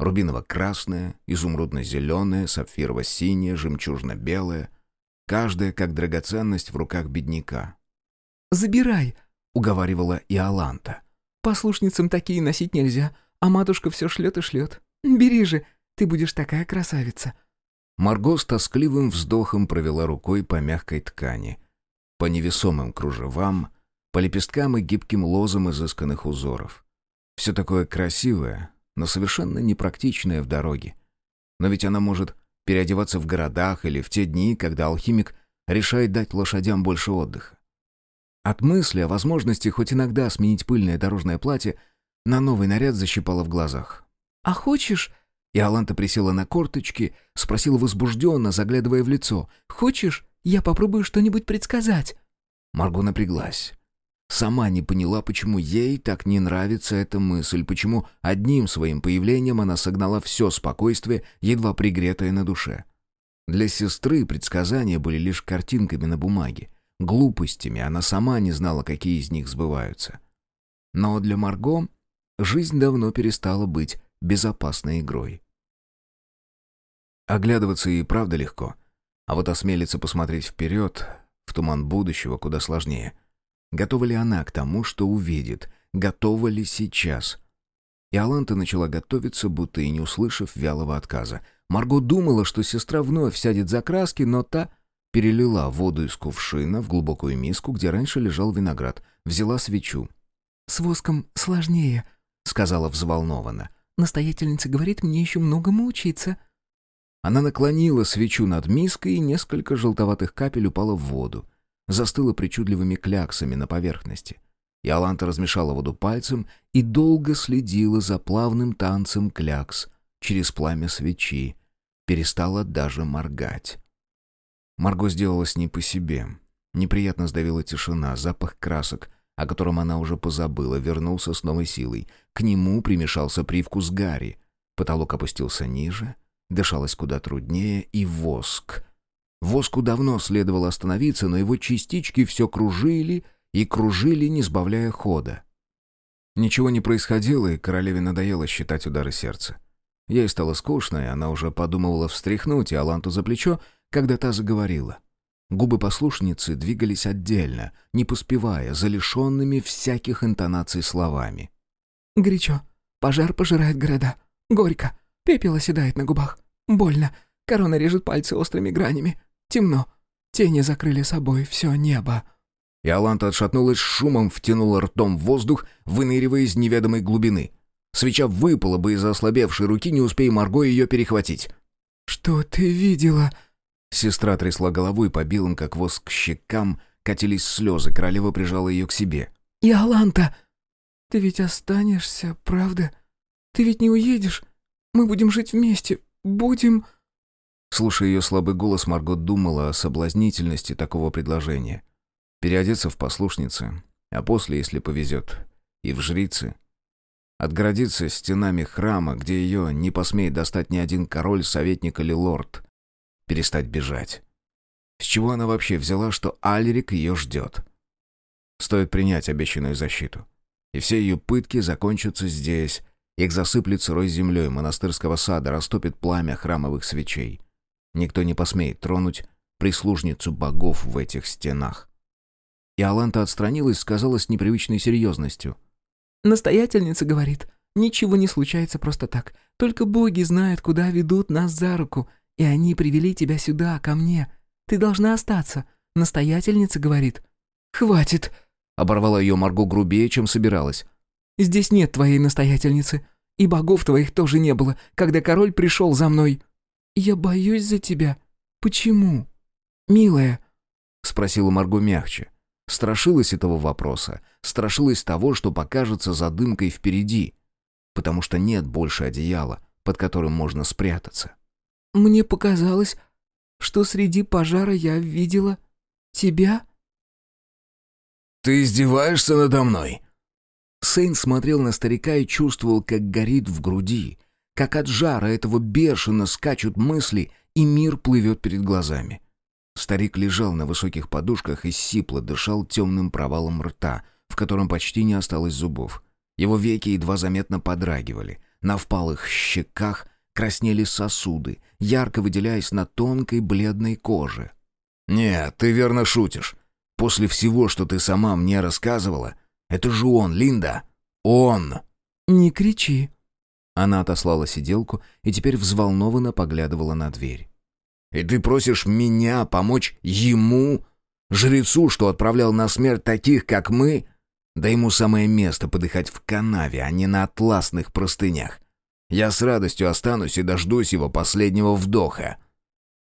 Speaker 1: Рубиново-красное, изумрудно-зеленое, сапфирово-синее, жемчужно-белое. Каждая как драгоценность в руках бедняка.
Speaker 2: «Забирай», — уговаривала Иоланта. «Послушницам такие носить нельзя, а матушка все шлет и шлет. Бери же, ты будешь такая красавица».
Speaker 1: Марго с тоскливым вздохом провела рукой по мягкой ткани, по невесомым кружевам, по лепесткам и гибким лозам изысканных узоров. Все такое красивое, но совершенно непрактичное в дороге. Но ведь она может переодеваться в городах или в те дни, когда алхимик решает дать лошадям больше отдыха. От мысли о возможности хоть иногда сменить пыльное дорожное платье на новый наряд защипала в глазах.
Speaker 2: «А хочешь...»
Speaker 1: И Аланта присела на корточки, спросила возбужденно, заглядывая в лицо.
Speaker 2: «Хочешь, я попробую что-нибудь предсказать?»
Speaker 1: Марго напряглась. Сама не поняла, почему ей так не нравится эта мысль, почему одним своим появлением она согнала все спокойствие, едва пригретое на душе. Для сестры предсказания были лишь картинками на бумаге. Глупостями она сама не знала, какие из них сбываются. Но для Марго жизнь давно перестала быть безопасной игрой. Оглядываться и правда легко. А вот осмелиться посмотреть вперед, в туман будущего, куда сложнее. Готова ли она к тому, что увидит? Готова ли сейчас? И Аланта начала готовиться, будто и не услышав вялого отказа. Марго думала, что сестра вновь сядет за краски, но та перелила воду из кувшина в глубокую миску, где раньше лежал виноград, взяла свечу.
Speaker 2: «С воском сложнее», — сказала взволнованно. «Настоятельница говорит, мне еще многому учиться».
Speaker 1: Она наклонила свечу над миской, и несколько желтоватых капель упало в воду. Застыло причудливыми кляксами на поверхности. Иоланта размешала воду пальцем и долго следила за плавным танцем клякс через пламя свечи. Перестала даже моргать. Марго сделалась не по себе. Неприятно сдавила тишина, запах красок, о котором она уже позабыла, вернулся с новой силой. К нему примешался привкус гари. Потолок опустился ниже — дышалось куда труднее, и воск. Воску давно следовало остановиться, но его частички все кружили и кружили, не сбавляя хода. Ничего не происходило, и королеве надоело считать удары сердца. Ей стало скучно, и она уже подумывала встряхнуть Аланту за плечо, когда та заговорила. Губы послушницы двигались отдельно, не поспевая, за лишенными всяких интонаций словами.
Speaker 2: «Горячо. Пожар пожирает города. Горько. Пепел оседает на губах. Больно. Корона режет пальцы острыми гранями. Темно. Тени закрыли собой все небо.
Speaker 1: И Аланта отшатнулась шумом, втянула ртом в воздух, выныривая из неведомой глубины. Свеча выпала бы из ослабевшей руки, не успея Марго ее перехватить.
Speaker 2: «Что ты видела?»
Speaker 1: Сестра трясла головой по белым, как воск, щекам, катились слезы, королева прижала ее к себе.
Speaker 2: «И Аланта! Ты ведь останешься, правда? Ты ведь не уедешь? Мы будем жить вместе, будем...»
Speaker 1: Слушая ее слабый голос, Маргот думала о соблазнительности такого предложения. Переодеться в послушницы, а после, если повезет, и в жрицы. Отгородиться стенами храма, где ее не посмеет достать ни один король, советник или лорд. Перестать бежать. С чего она вообще взяла, что Альрик ее ждет? Стоит принять обещанную защиту. И все ее пытки закончатся здесь, их засыплет сырой землей монастырского сада, растопит пламя храмовых свечей. Никто не посмеет тронуть прислужницу богов в этих стенах. И Аланта отстранилась, сказала с непривычной серьезностью.
Speaker 2: «Настоятельница говорит, ничего не случается просто так. Только боги знают, куда ведут нас за руку, и они привели тебя сюда, ко мне. Ты должна остаться. Настоятельница говорит». «Хватит!» — оборвала ее Марго грубее, чем собиралась. Здесь нет твоей настоятельницы. И богов твоих тоже не было, когда король пришел за мной. Я боюсь за тебя. Почему? Милая?»
Speaker 1: Спросила Марго мягче. Страшилась этого вопроса. Страшилась того, что покажется за дымкой впереди. Потому что нет больше одеяла, под которым можно спрятаться.
Speaker 2: «Мне показалось, что среди пожара я видела тебя».
Speaker 1: «Ты издеваешься надо мной?» Сейн смотрел на старика и чувствовал, как горит в груди, как от жара этого бешено скачут мысли, и мир плывет перед глазами. Старик лежал на высоких подушках и сипло дышал темным провалом рта, в котором почти не осталось зубов. Его веки едва заметно подрагивали. На впалых щеках краснели сосуды, ярко выделяясь на тонкой бледной коже. «Нет, ты верно шутишь. После всего, что ты сама мне рассказывала, это же он, Линда. Он!»
Speaker 2: «Не кричи».
Speaker 1: Она отослала сиделку и теперь взволнованно поглядывала на дверь. «И ты просишь меня помочь ему, жрецу, что отправлял на смерть таких, как мы? Да ему самое место подыхать в канаве, а не на атласных простынях. Я с радостью останусь и дождусь его последнего вдоха».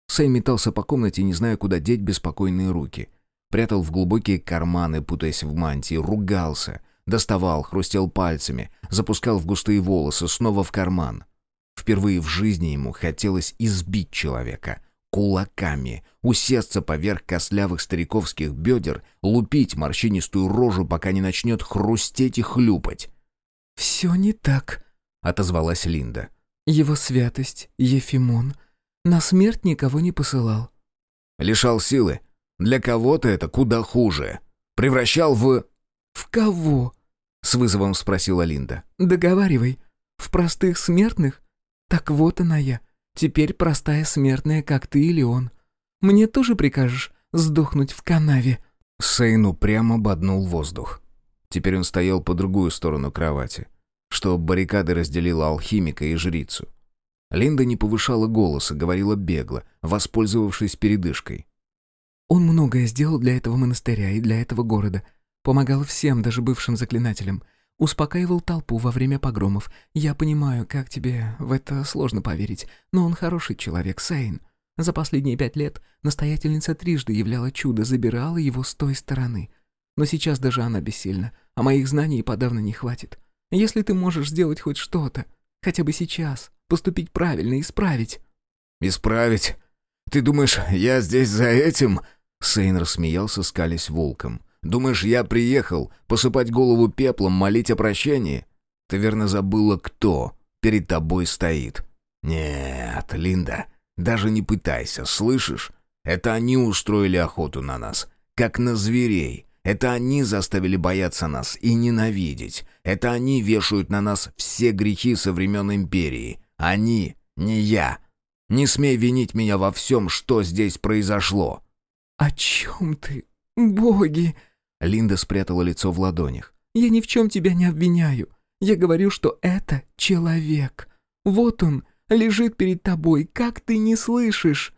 Speaker 1: Сэй метался по комнате, не зная, куда деть беспокойные руки. Прятал в глубокие карманы, путаясь в мантии, ругался, доставал, хрустел пальцами, запускал в густые волосы, снова в карман. Впервые в жизни ему хотелось избить человека — кулаками, усесться поверх костлявых стариковских бедер, лупить морщинистую рожу, пока не начнет хрустеть и хлюпать.
Speaker 2: «Все не так», —
Speaker 1: отозвалась Линда.
Speaker 2: «Его святость, Ефимон, на смерть никого не посылал».
Speaker 1: «Лишал силы? Для кого-то это куда хуже. Превращал в...»
Speaker 2: «В кого?» — с вызовом спросила Линда. «Договаривай. В простых смертных? Так вот она я. Теперь простая смертная, как ты или он. Мне тоже прикажешь сдохнуть в канаве?»
Speaker 1: Сейну прямо боднул воздух. Теперь он стоял по другую сторону кровати, что баррикады разделила алхимика и жрицу. Линда не повышала голоса, говорила бегло, воспользовавшись передышкой.
Speaker 2: «Он многое сделал для этого монастыря и для этого города. Помогал всем, даже бывшим заклинателям. Успокаивал толпу во время погромов. Я понимаю, как тебе в это сложно поверить, но он хороший человек, Сейн. За последние пять лет настоятельница трижды являла чудо, забирала его с той стороны. Но сейчас даже она бессильна, а моих знаний подавно не хватит. Если ты можешь сделать хоть что-то, хотя бы сейчас, поступить правильно, исправить».
Speaker 1: «Исправить? Ты думаешь, я здесь за этим?» Сейн рассмеялся, скались волком. «Думаешь, я приехал посыпать голову пеплом, молить о прощении? Ты верно забыла, кто перед тобой стоит. Нет, Линда, даже не пытайся, слышишь? Это они устроили охоту на нас, как на зверей. Это они заставили бояться нас и ненавидеть. Это они вешают на нас все грехи со времен Империи. Они, не я. Не смей винить меня во всем, что здесь произошло».
Speaker 2: «О чем ты? Боги!»
Speaker 1: Линда спрятала лицо в ладонях.
Speaker 2: «Я ни в чем тебя не обвиняю. Я говорю, что это человек. Вот он, лежит перед тобой, как ты не слышишь?»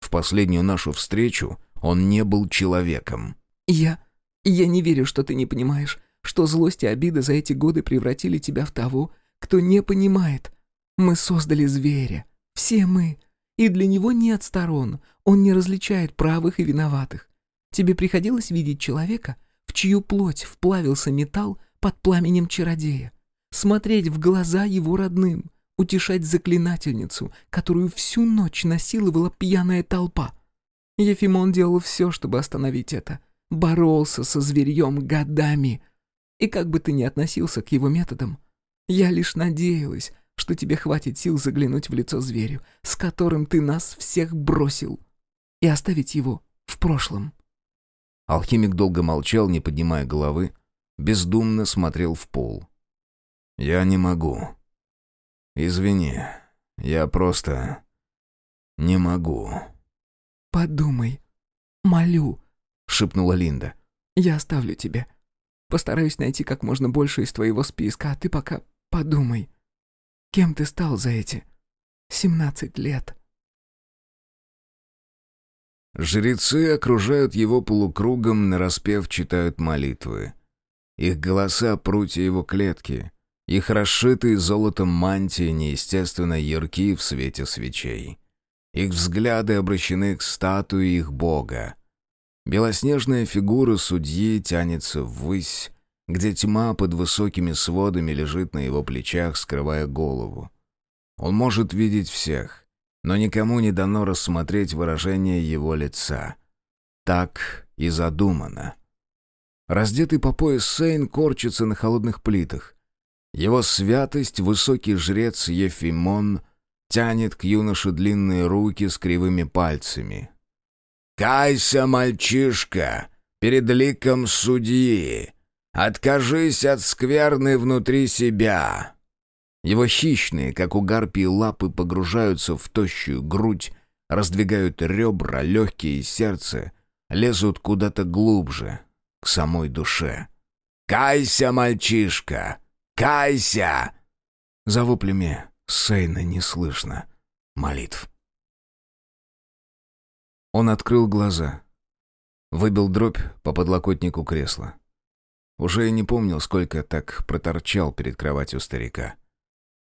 Speaker 1: В последнюю нашу встречу он не был человеком.
Speaker 2: «Я... я не верю, что ты не понимаешь, что злость и обида за эти годы превратили тебя в того, кто не понимает. Мы создали зверя. Все мы. И для него нет сторон. Он не различает правых и виноватых. Тебе приходилось видеть человека, в чью плоть вплавился металл под пламенем чародея? Смотреть в глаза его родным, утешать заклинательницу, которую всю ночь насиловала пьяная толпа. Ефимон делал все, чтобы остановить это. Боролся со зверьем годами. И как бы ты ни относился к его методам, я лишь надеялась, что тебе хватит сил заглянуть в лицо зверю, с которым ты нас всех бросил, и оставить его в прошлом».
Speaker 1: Алхимик долго молчал, не поднимая головы, бездумно смотрел в пол. «Я не могу. Извини, я просто не могу».
Speaker 2: «Подумай. Молю», — шепнула
Speaker 1: Линда.
Speaker 2: «Я оставлю тебя. Постараюсь найти как можно больше из твоего списка, а ты пока подумай». Кем ты стал за эти семнадцать лет?»
Speaker 1: Жрецы окружают его полукругом, нараспев читают молитвы. Их голоса — прутья его клетки. Их расшитые золотом мантии неестественно ярки в свете свечей. Их взгляды обращены к статуе их бога. Белоснежная фигура судьи тянется ввысь, где тьма под высокими сводами лежит на его плечах, скрывая голову. Он может видеть всех, но никому не дано рассмотреть выражение его лица. Так и задумано. Раздетый по пояс Сейн корчится на холодных плитах. Его святость, высокий жрец Ефимон, тянет к юноше длинные руки с кривыми пальцами. «Кайся, мальчишка, перед ликом судьи!» Откажись от скверны внутри себя. Его хищные, как у гарпии, лапы погружаются в тощую грудь, раздвигают ребра, легкие и сердце, лезут куда-то глубже, к самой душе. «Кайся, мальчишка! Кайся!» За воплями Сейна не слышно молитв. Он открыл глаза. Выбил дробь по подлокотнику кресла. Уже и не помнил, сколько так проторчал перед кроватью старика.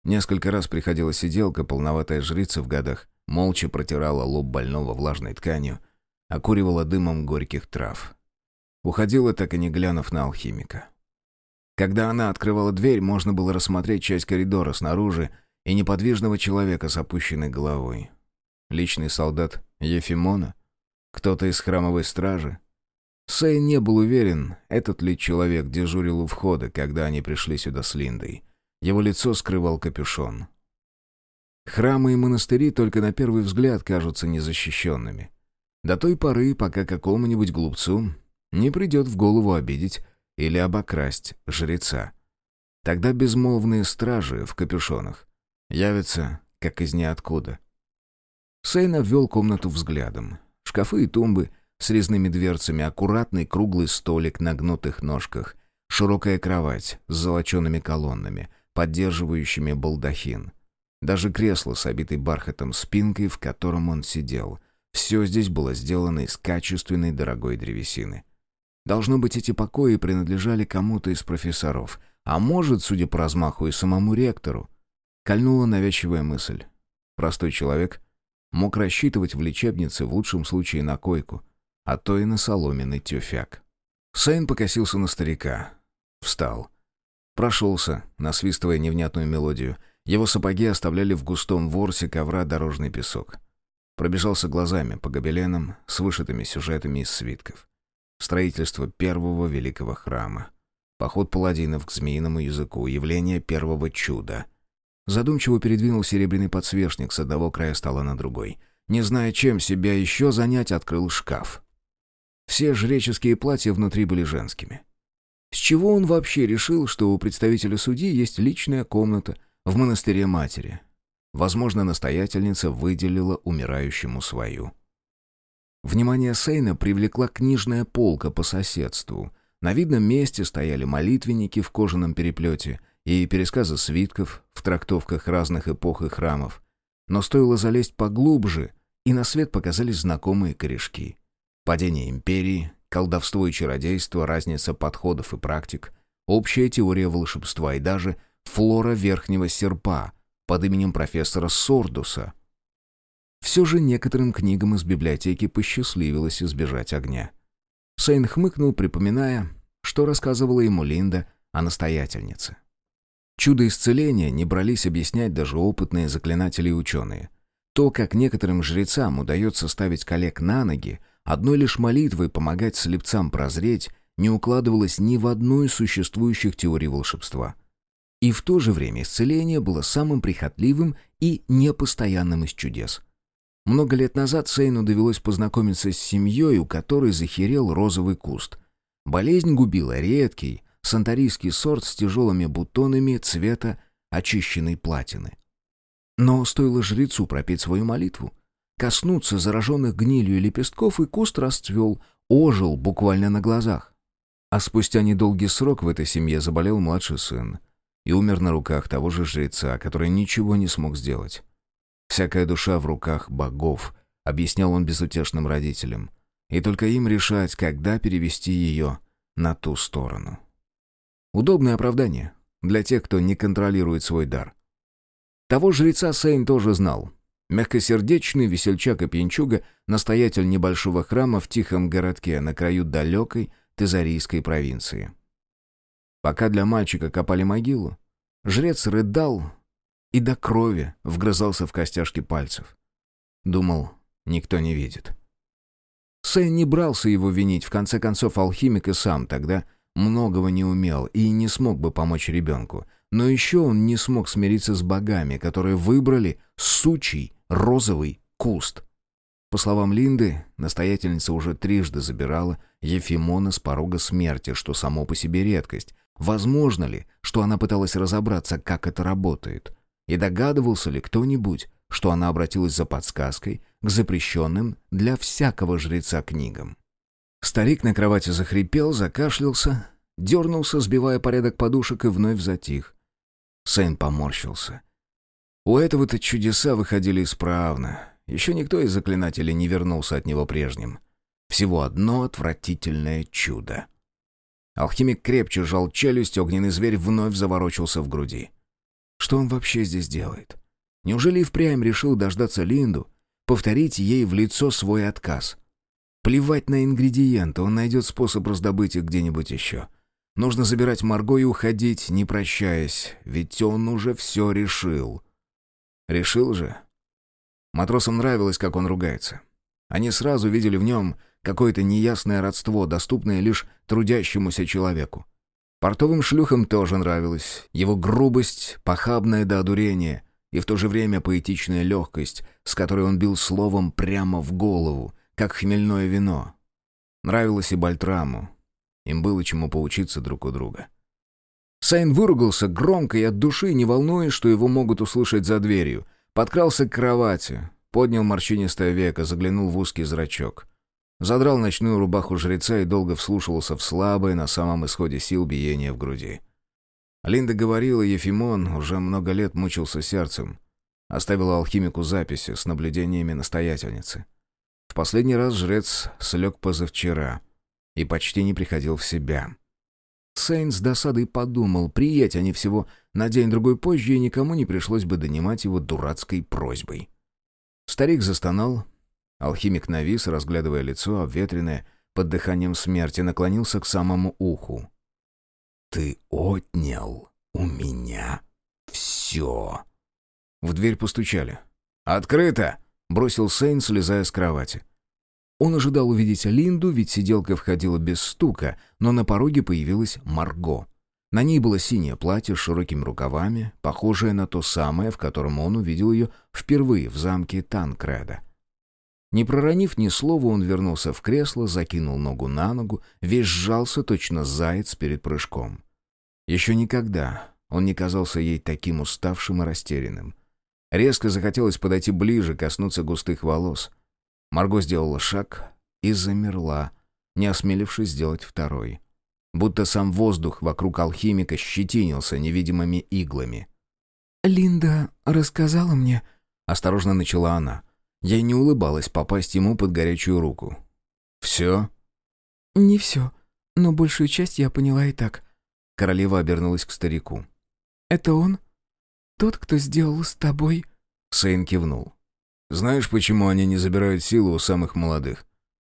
Speaker 1: Несколько раз приходила сиделка, полноватая жрица в годах, молча протирала лоб больного влажной тканью, окуривала дымом горьких трав. Уходила, так и не глянув на алхимика. Когда она открывала дверь, можно было рассмотреть часть коридора снаружи и неподвижного человека с опущенной головой. Личный солдат Ефимона? Кто-то из храмовой стражи? Сэй не был уверен, этот ли человек дежурил у входа, когда они пришли сюда с Линдой. Его лицо скрывал капюшон. Храмы и монастыри только на первый взгляд кажутся незащищенными. До той поры, пока какому-нибудь глупцу не придет в голову обидеть или обокрасть жреца. Тогда безмолвные стражи в капюшонах явятся, как из ниоткуда. Сейн обвел комнату взглядом. Шкафы и тумбы с резными дверцами, аккуратный круглый столик на гнутых ножках, широкая кровать с золочеными колоннами, поддерживающими балдахин. Даже кресло с обитой бархатом спинкой, в котором он сидел. Все здесь было сделано из качественной дорогой древесины. Должно быть, эти покои принадлежали кому-то из профессоров, а может, судя по размаху, и самому ректору. Кольнула навязчивая мысль. Простой человек мог рассчитывать в лечебнице в лучшем случае на койку, а то и на соломенный тюфяк. Сейн покосился на старика. Встал. Прошелся, насвистывая невнятную мелодию. Его сапоги оставляли в густом ворсе ковра дорожный песок. Пробежался глазами по гобеленам с вышитыми сюжетами из свитков. Строительство первого великого храма. Поход паладинов к змеиному языку, явление первого чуда — Задумчиво передвинул серебряный подсвечник с одного края стола на другой. Не зная, чем себя еще занять, открыл шкаф. Все жреческие платья внутри были женскими. С чего он вообще решил, что у представителя судьи есть личная комната в монастыре матери? Возможно, настоятельница выделила умирающему свою. Внимание Сейна привлекла книжная полка по соседству. На видном месте стояли молитвенники в кожаном переплете — и пересказы свитков в трактовках разных эпох и храмов. Но стоило залезть поглубже, и на свет показались знакомые корешки. Падение империи, колдовство и чародейство, разница подходов и практик, общая теория волшебства и даже флора верхнего серпа под именем профессора Сордуса. Все же некоторым книгам из библиотеки посчастливилось избежать огня. Сейн хмыкнул, припоминая, что рассказывала ему Линда о настоятельнице. Чудо исцеления не брались объяснять даже опытные заклинатели и ученые. То, как некоторым жрецам удается ставить коллег на ноги, одной лишь молитвой помогать слепцам прозреть, не укладывалось ни в одну из существующих теорий волшебства. И в то же время исцеление было самым прихотливым и непостоянным из чудес. Много лет назад Сейну довелось познакомиться с семьей, у которой захерел розовый куст. Болезнь губила редкий, санторийский сорт с тяжелыми бутонами цвета очищенной платины. Но стоило жрецу пропеть свою молитву, коснуться зараженных гнилью лепестков, и куст расцвел, ожил буквально на глазах. А спустя недолгий срок в этой семье заболел младший сын и умер на руках того же жреца, который ничего не смог сделать. «Всякая душа в руках богов», — объяснял он безутешным родителям, и только им решать, когда перевести ее на ту сторону. Удобное оправдание для тех, кто не контролирует свой дар. Того жреца Сейн тоже знал. Мягкосердечный весельчак и пьянчуга, настоятель небольшого храма в тихом городке на краю далекой Тезарийской провинции. Пока для мальчика копали могилу, жрец рыдал и до крови вгрызался в костяшки пальцев. Думал, никто не видит. Сейн не брался его винить, в конце концов алхимик и сам тогда многого не умел и не смог бы помочь ребенку. Но еще он не смог смириться с богами, которые выбрали сучий розовый куст. По словам Линды, настоятельница уже трижды забирала Ефимона с порога смерти, что само по себе редкость. Возможно ли, что она пыталась разобраться, как это работает? И догадывался ли кто-нибудь, что она обратилась за подсказкой к запрещенным для всякого жреца книгам? Старик на кровати захрипел, закашлялся, дернулся, сбивая порядок подушек, и вновь затих. Сэн поморщился. У этого-то чудеса выходили исправно. Еще никто из заклинателей не вернулся от него прежним. Всего одно отвратительное чудо. Алхимик крепче сжал челюсть, огненный зверь вновь заворочился в груди. Что он вообще здесь делает? Неужели и впрямь решил дождаться Линду, повторить ей в лицо свой отказ? Плевать на ингредиенты, он найдет способ раздобыть их где-нибудь еще. Нужно забирать Марго и уходить, не прощаясь, ведь он уже все решил. Решил же? Матросам нравилось, как он ругается. Они сразу видели в нем какое-то неясное родство, доступное лишь трудящемуся человеку. Портовым шлюхам тоже нравилось. Его грубость, похабное до одурения и в то же время поэтичная легкость, с которой он бил словом прямо в голову, как хмельное вино. Нравилось и Бальтраму. Им было чему поучиться друг у друга. Сайн выругался громко и от души, не волнуясь, что его могут услышать за дверью. Подкрался к кровати, поднял морщинистое веко, заглянул в узкий зрачок. Задрал ночную рубаху жреца и долго вслушивался в слабое на самом исходе сил биение в груди. Линда говорила, Ефимон уже много лет мучился сердцем. Оставила алхимику записи с наблюдениями настоятельницы. В последний раз жрец слег позавчера и почти не приходил в себя. Сейн с досадой подумал, приять они всего на день-другой позже, и никому не пришлось бы донимать его дурацкой просьбой. Старик застонал. Алхимик навис, разглядывая лицо, обветренное, под дыханием смерти, наклонился к самому уху. «Ты отнял у меня все!» В дверь постучали. «Открыто!» — бросил Сейн, слезая с кровати. Он ожидал увидеть Линду, ведь сиделка входила без стука, но на пороге появилась Марго. На ней было синее платье с широкими рукавами, похожее на то самое, в котором он увидел ее впервые в замке Танкреда. Не проронив ни слова, он вернулся в кресло, закинул ногу на ногу, весь сжался, точно заяц перед прыжком. Еще никогда он не казался ей таким уставшим и растерянным. Резко захотелось подойти ближе, коснуться густых волос — Марго сделала шаг и замерла, не осмелившись сделать второй. Будто сам воздух вокруг алхимика щетинился невидимыми иглами.
Speaker 2: «Линда рассказала мне...»
Speaker 1: — осторожно начала она. Ей не улыбалось попасть ему под горячую руку. «Все?»
Speaker 2: «Не все, но большую часть я поняла и так».
Speaker 1: Королева обернулась к старику.
Speaker 2: «Это он? Тот, кто сделал с тобой...»
Speaker 1: Сейн кивнул. Знаешь, почему они не забирают силу у самых молодых?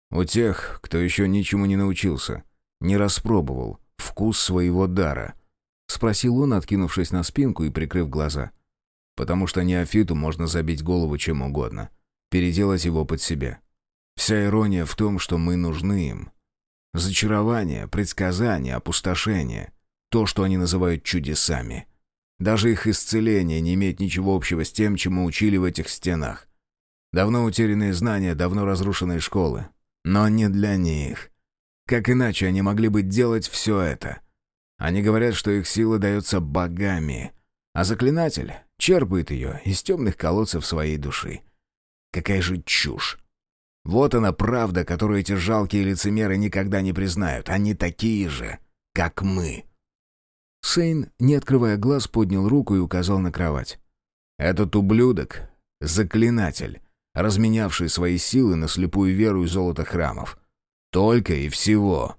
Speaker 1: У тех, кто еще ничему не научился, не распробовал вкус своего дара. Спросил он, откинувшись на спинку и прикрыв глаза. Потому что неофиту можно забить голову чем угодно, переделать его под себя. Вся ирония в том, что мы нужны им. Зачарование, предсказание, опустошение. То, что они называют чудесами. Даже их исцеление не имеет ничего общего с тем, чему учили в этих стенах. Давно утерянные знания, давно разрушенные школы. Но не для них. Как иначе они могли бы делать все это? Они говорят, что их сила дается богами, а заклинатель черпает ее из темных колодцев своей души. Какая же чушь! Вот она правда, которую эти жалкие лицемеры никогда не признают. Они такие же, как мы. Сейн, не открывая глаз, поднял руку и указал на кровать. «Этот ублюдок — заклинатель разменявший свои силы на слепую веру и золото храмов. Только и всего.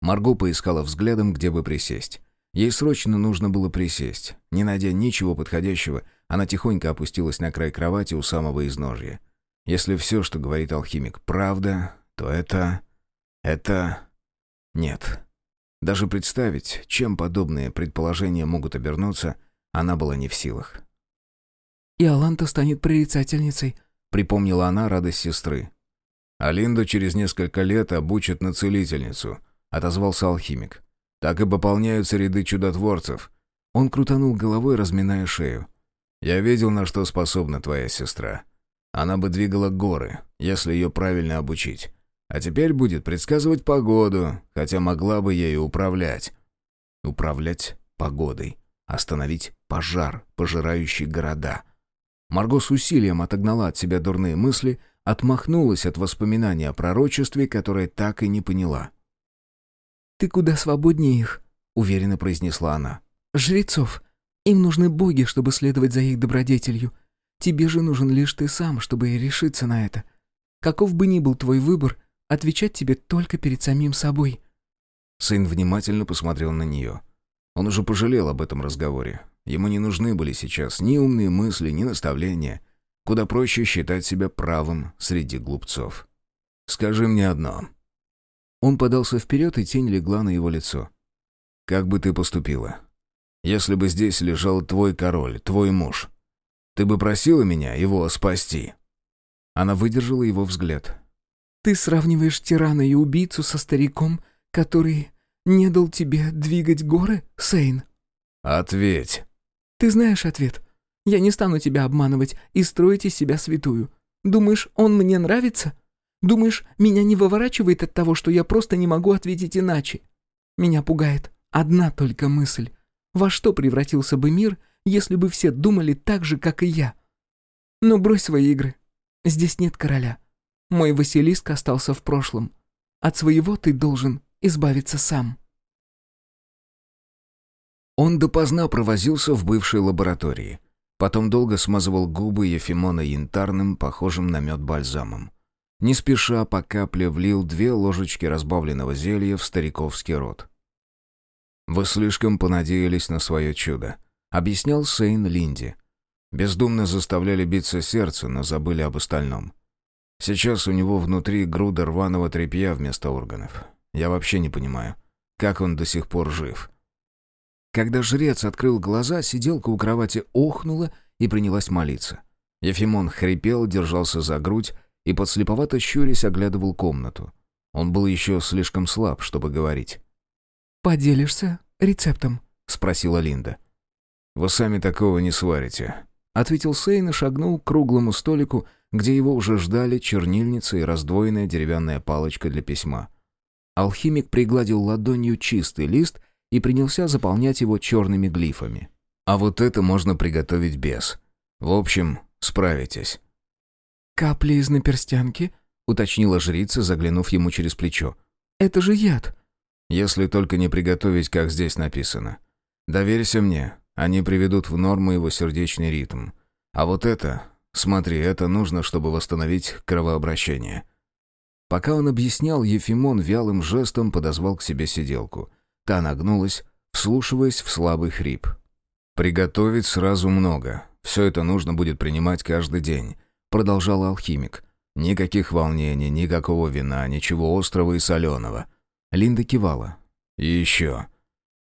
Speaker 1: Марго поискала взглядом, где бы присесть. Ей срочно нужно было присесть. Не найдя ничего подходящего, она тихонько опустилась на край кровати у самого изножья. Если все, что говорит алхимик, правда, то это... это... Нет. Даже представить, чем подобные предположения могут обернуться, она была не в силах.
Speaker 2: «И Аланта станет прорицательницей», —
Speaker 1: припомнила она радость сестры. «А через несколько лет обучат на целительницу», — отозвался алхимик. «Так и пополняются ряды чудотворцев». Он крутанул головой, разминая шею. «Я видел, на что способна твоя сестра. Она бы двигала горы, если ее правильно обучить. А теперь будет предсказывать погоду, хотя могла бы ею управлять. Управлять погодой. Остановить пожар, пожирающий города. Марго с усилием отогнала от себя дурные мысли, отмахнулась от воспоминания о пророчестве, которое так и не поняла.
Speaker 2: «Ты куда свободнее их», — уверенно произнесла она. «Жрецов. Им нужны боги, чтобы следовать за их добродетелью. Тебе же нужен лишь ты сам, чтобы решиться на это. Каков бы ни был твой выбор, отвечать тебе только перед самим собой».
Speaker 1: Сын внимательно посмотрел на нее. Он уже пожалел об этом разговоре. Ему не нужны были сейчас ни умные мысли, ни наставления. Куда проще считать себя правым среди глупцов. «Скажи мне одно». Он подался вперед, и тень легла на его лицо. «Как бы ты поступила? Если бы здесь лежал твой король, твой муж, ты бы просила меня его спасти?» Она выдержала его взгляд.
Speaker 2: «Ты сравниваешь тирана и убийцу со стариком, который не дал тебе двигать горы, Сейн?»
Speaker 1: «Ответь».
Speaker 2: «Ты знаешь ответ. Я не стану тебя обманывать и строить из себя святую. Думаешь, он мне нравится? Думаешь, меня не выворачивает от того, что я просто не могу ответить иначе? Меня пугает одна только мысль. Во что превратился бы мир, если бы все думали так же, как и я? Но брось свои игры. Здесь нет короля. Мой Василиск остался в прошлом. От своего ты должен избавиться сам».
Speaker 1: Он допоздна провозился в бывшей лаборатории. Потом долго смазывал губы Ефимона янтарным, похожим на мед бальзамом. Не спеша по капле влил две ложечки разбавленного зелья в стариковский рот. «Вы слишком понадеялись на свое чудо», — объяснял Сейн Линди. Бездумно заставляли биться сердце, но забыли об остальном. Сейчас у него внутри груда рваного тряпья вместо органов. Я вообще не понимаю, как он до сих пор жив. Когда жрец открыл глаза, сиделка у кровати охнула и принялась молиться. Ефимон хрипел, держался за грудь и, подслеповато щурясь, оглядывал комнату. Он был еще слишком слаб, чтобы говорить.
Speaker 2: «Поделишься рецептом?» — спросила Линда.
Speaker 1: «Вы сами такого не сварите», — ответил Сейн и шагнул к круглому столику, где его уже ждали чернильница и раздвоенная деревянная палочка для письма. Алхимик пригладил ладонью чистый лист и принялся заполнять его черными глифами. А вот это можно приготовить без. В общем, справитесь.
Speaker 2: «Капли из наперстянки?» — уточнила жрица, заглянув ему через плечо. «Это же яд».
Speaker 1: «Если только не приготовить, как здесь написано. Доверься мне, они приведут в норму его сердечный ритм. А вот это, смотри, это нужно, чтобы восстановить кровообращение». Пока он объяснял, Ефимон вялым жестом подозвал к себе сиделку. Та нагнулась, вслушиваясь в слабый хрип. «Приготовить сразу много. Все это нужно будет принимать каждый день», — продолжал алхимик. «Никаких волнений, никакого вина, ничего острого и соленого». Линда кивала. «И еще».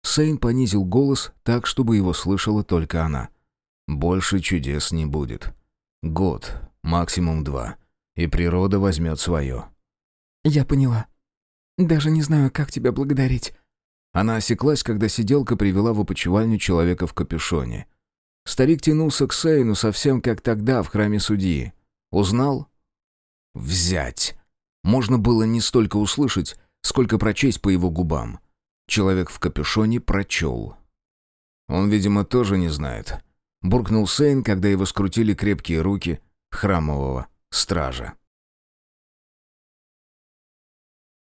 Speaker 1: Сейн понизил голос так, чтобы его слышала только она. «Больше чудес не будет. Год, максимум два, и природа возьмет свое».
Speaker 2: «Я поняла. Даже не знаю, как тебя благодарить.
Speaker 1: Она осеклась, когда сиделка привела в опочивальню человека в капюшоне. Старик тянулся к Сейну совсем как тогда в храме судьи. Узнал? Взять. Можно было не столько услышать, сколько прочесть по его губам. Человек в капюшоне прочел. Он, видимо, тоже не знает. Буркнул Сейн, когда его скрутили крепкие руки храмового стража.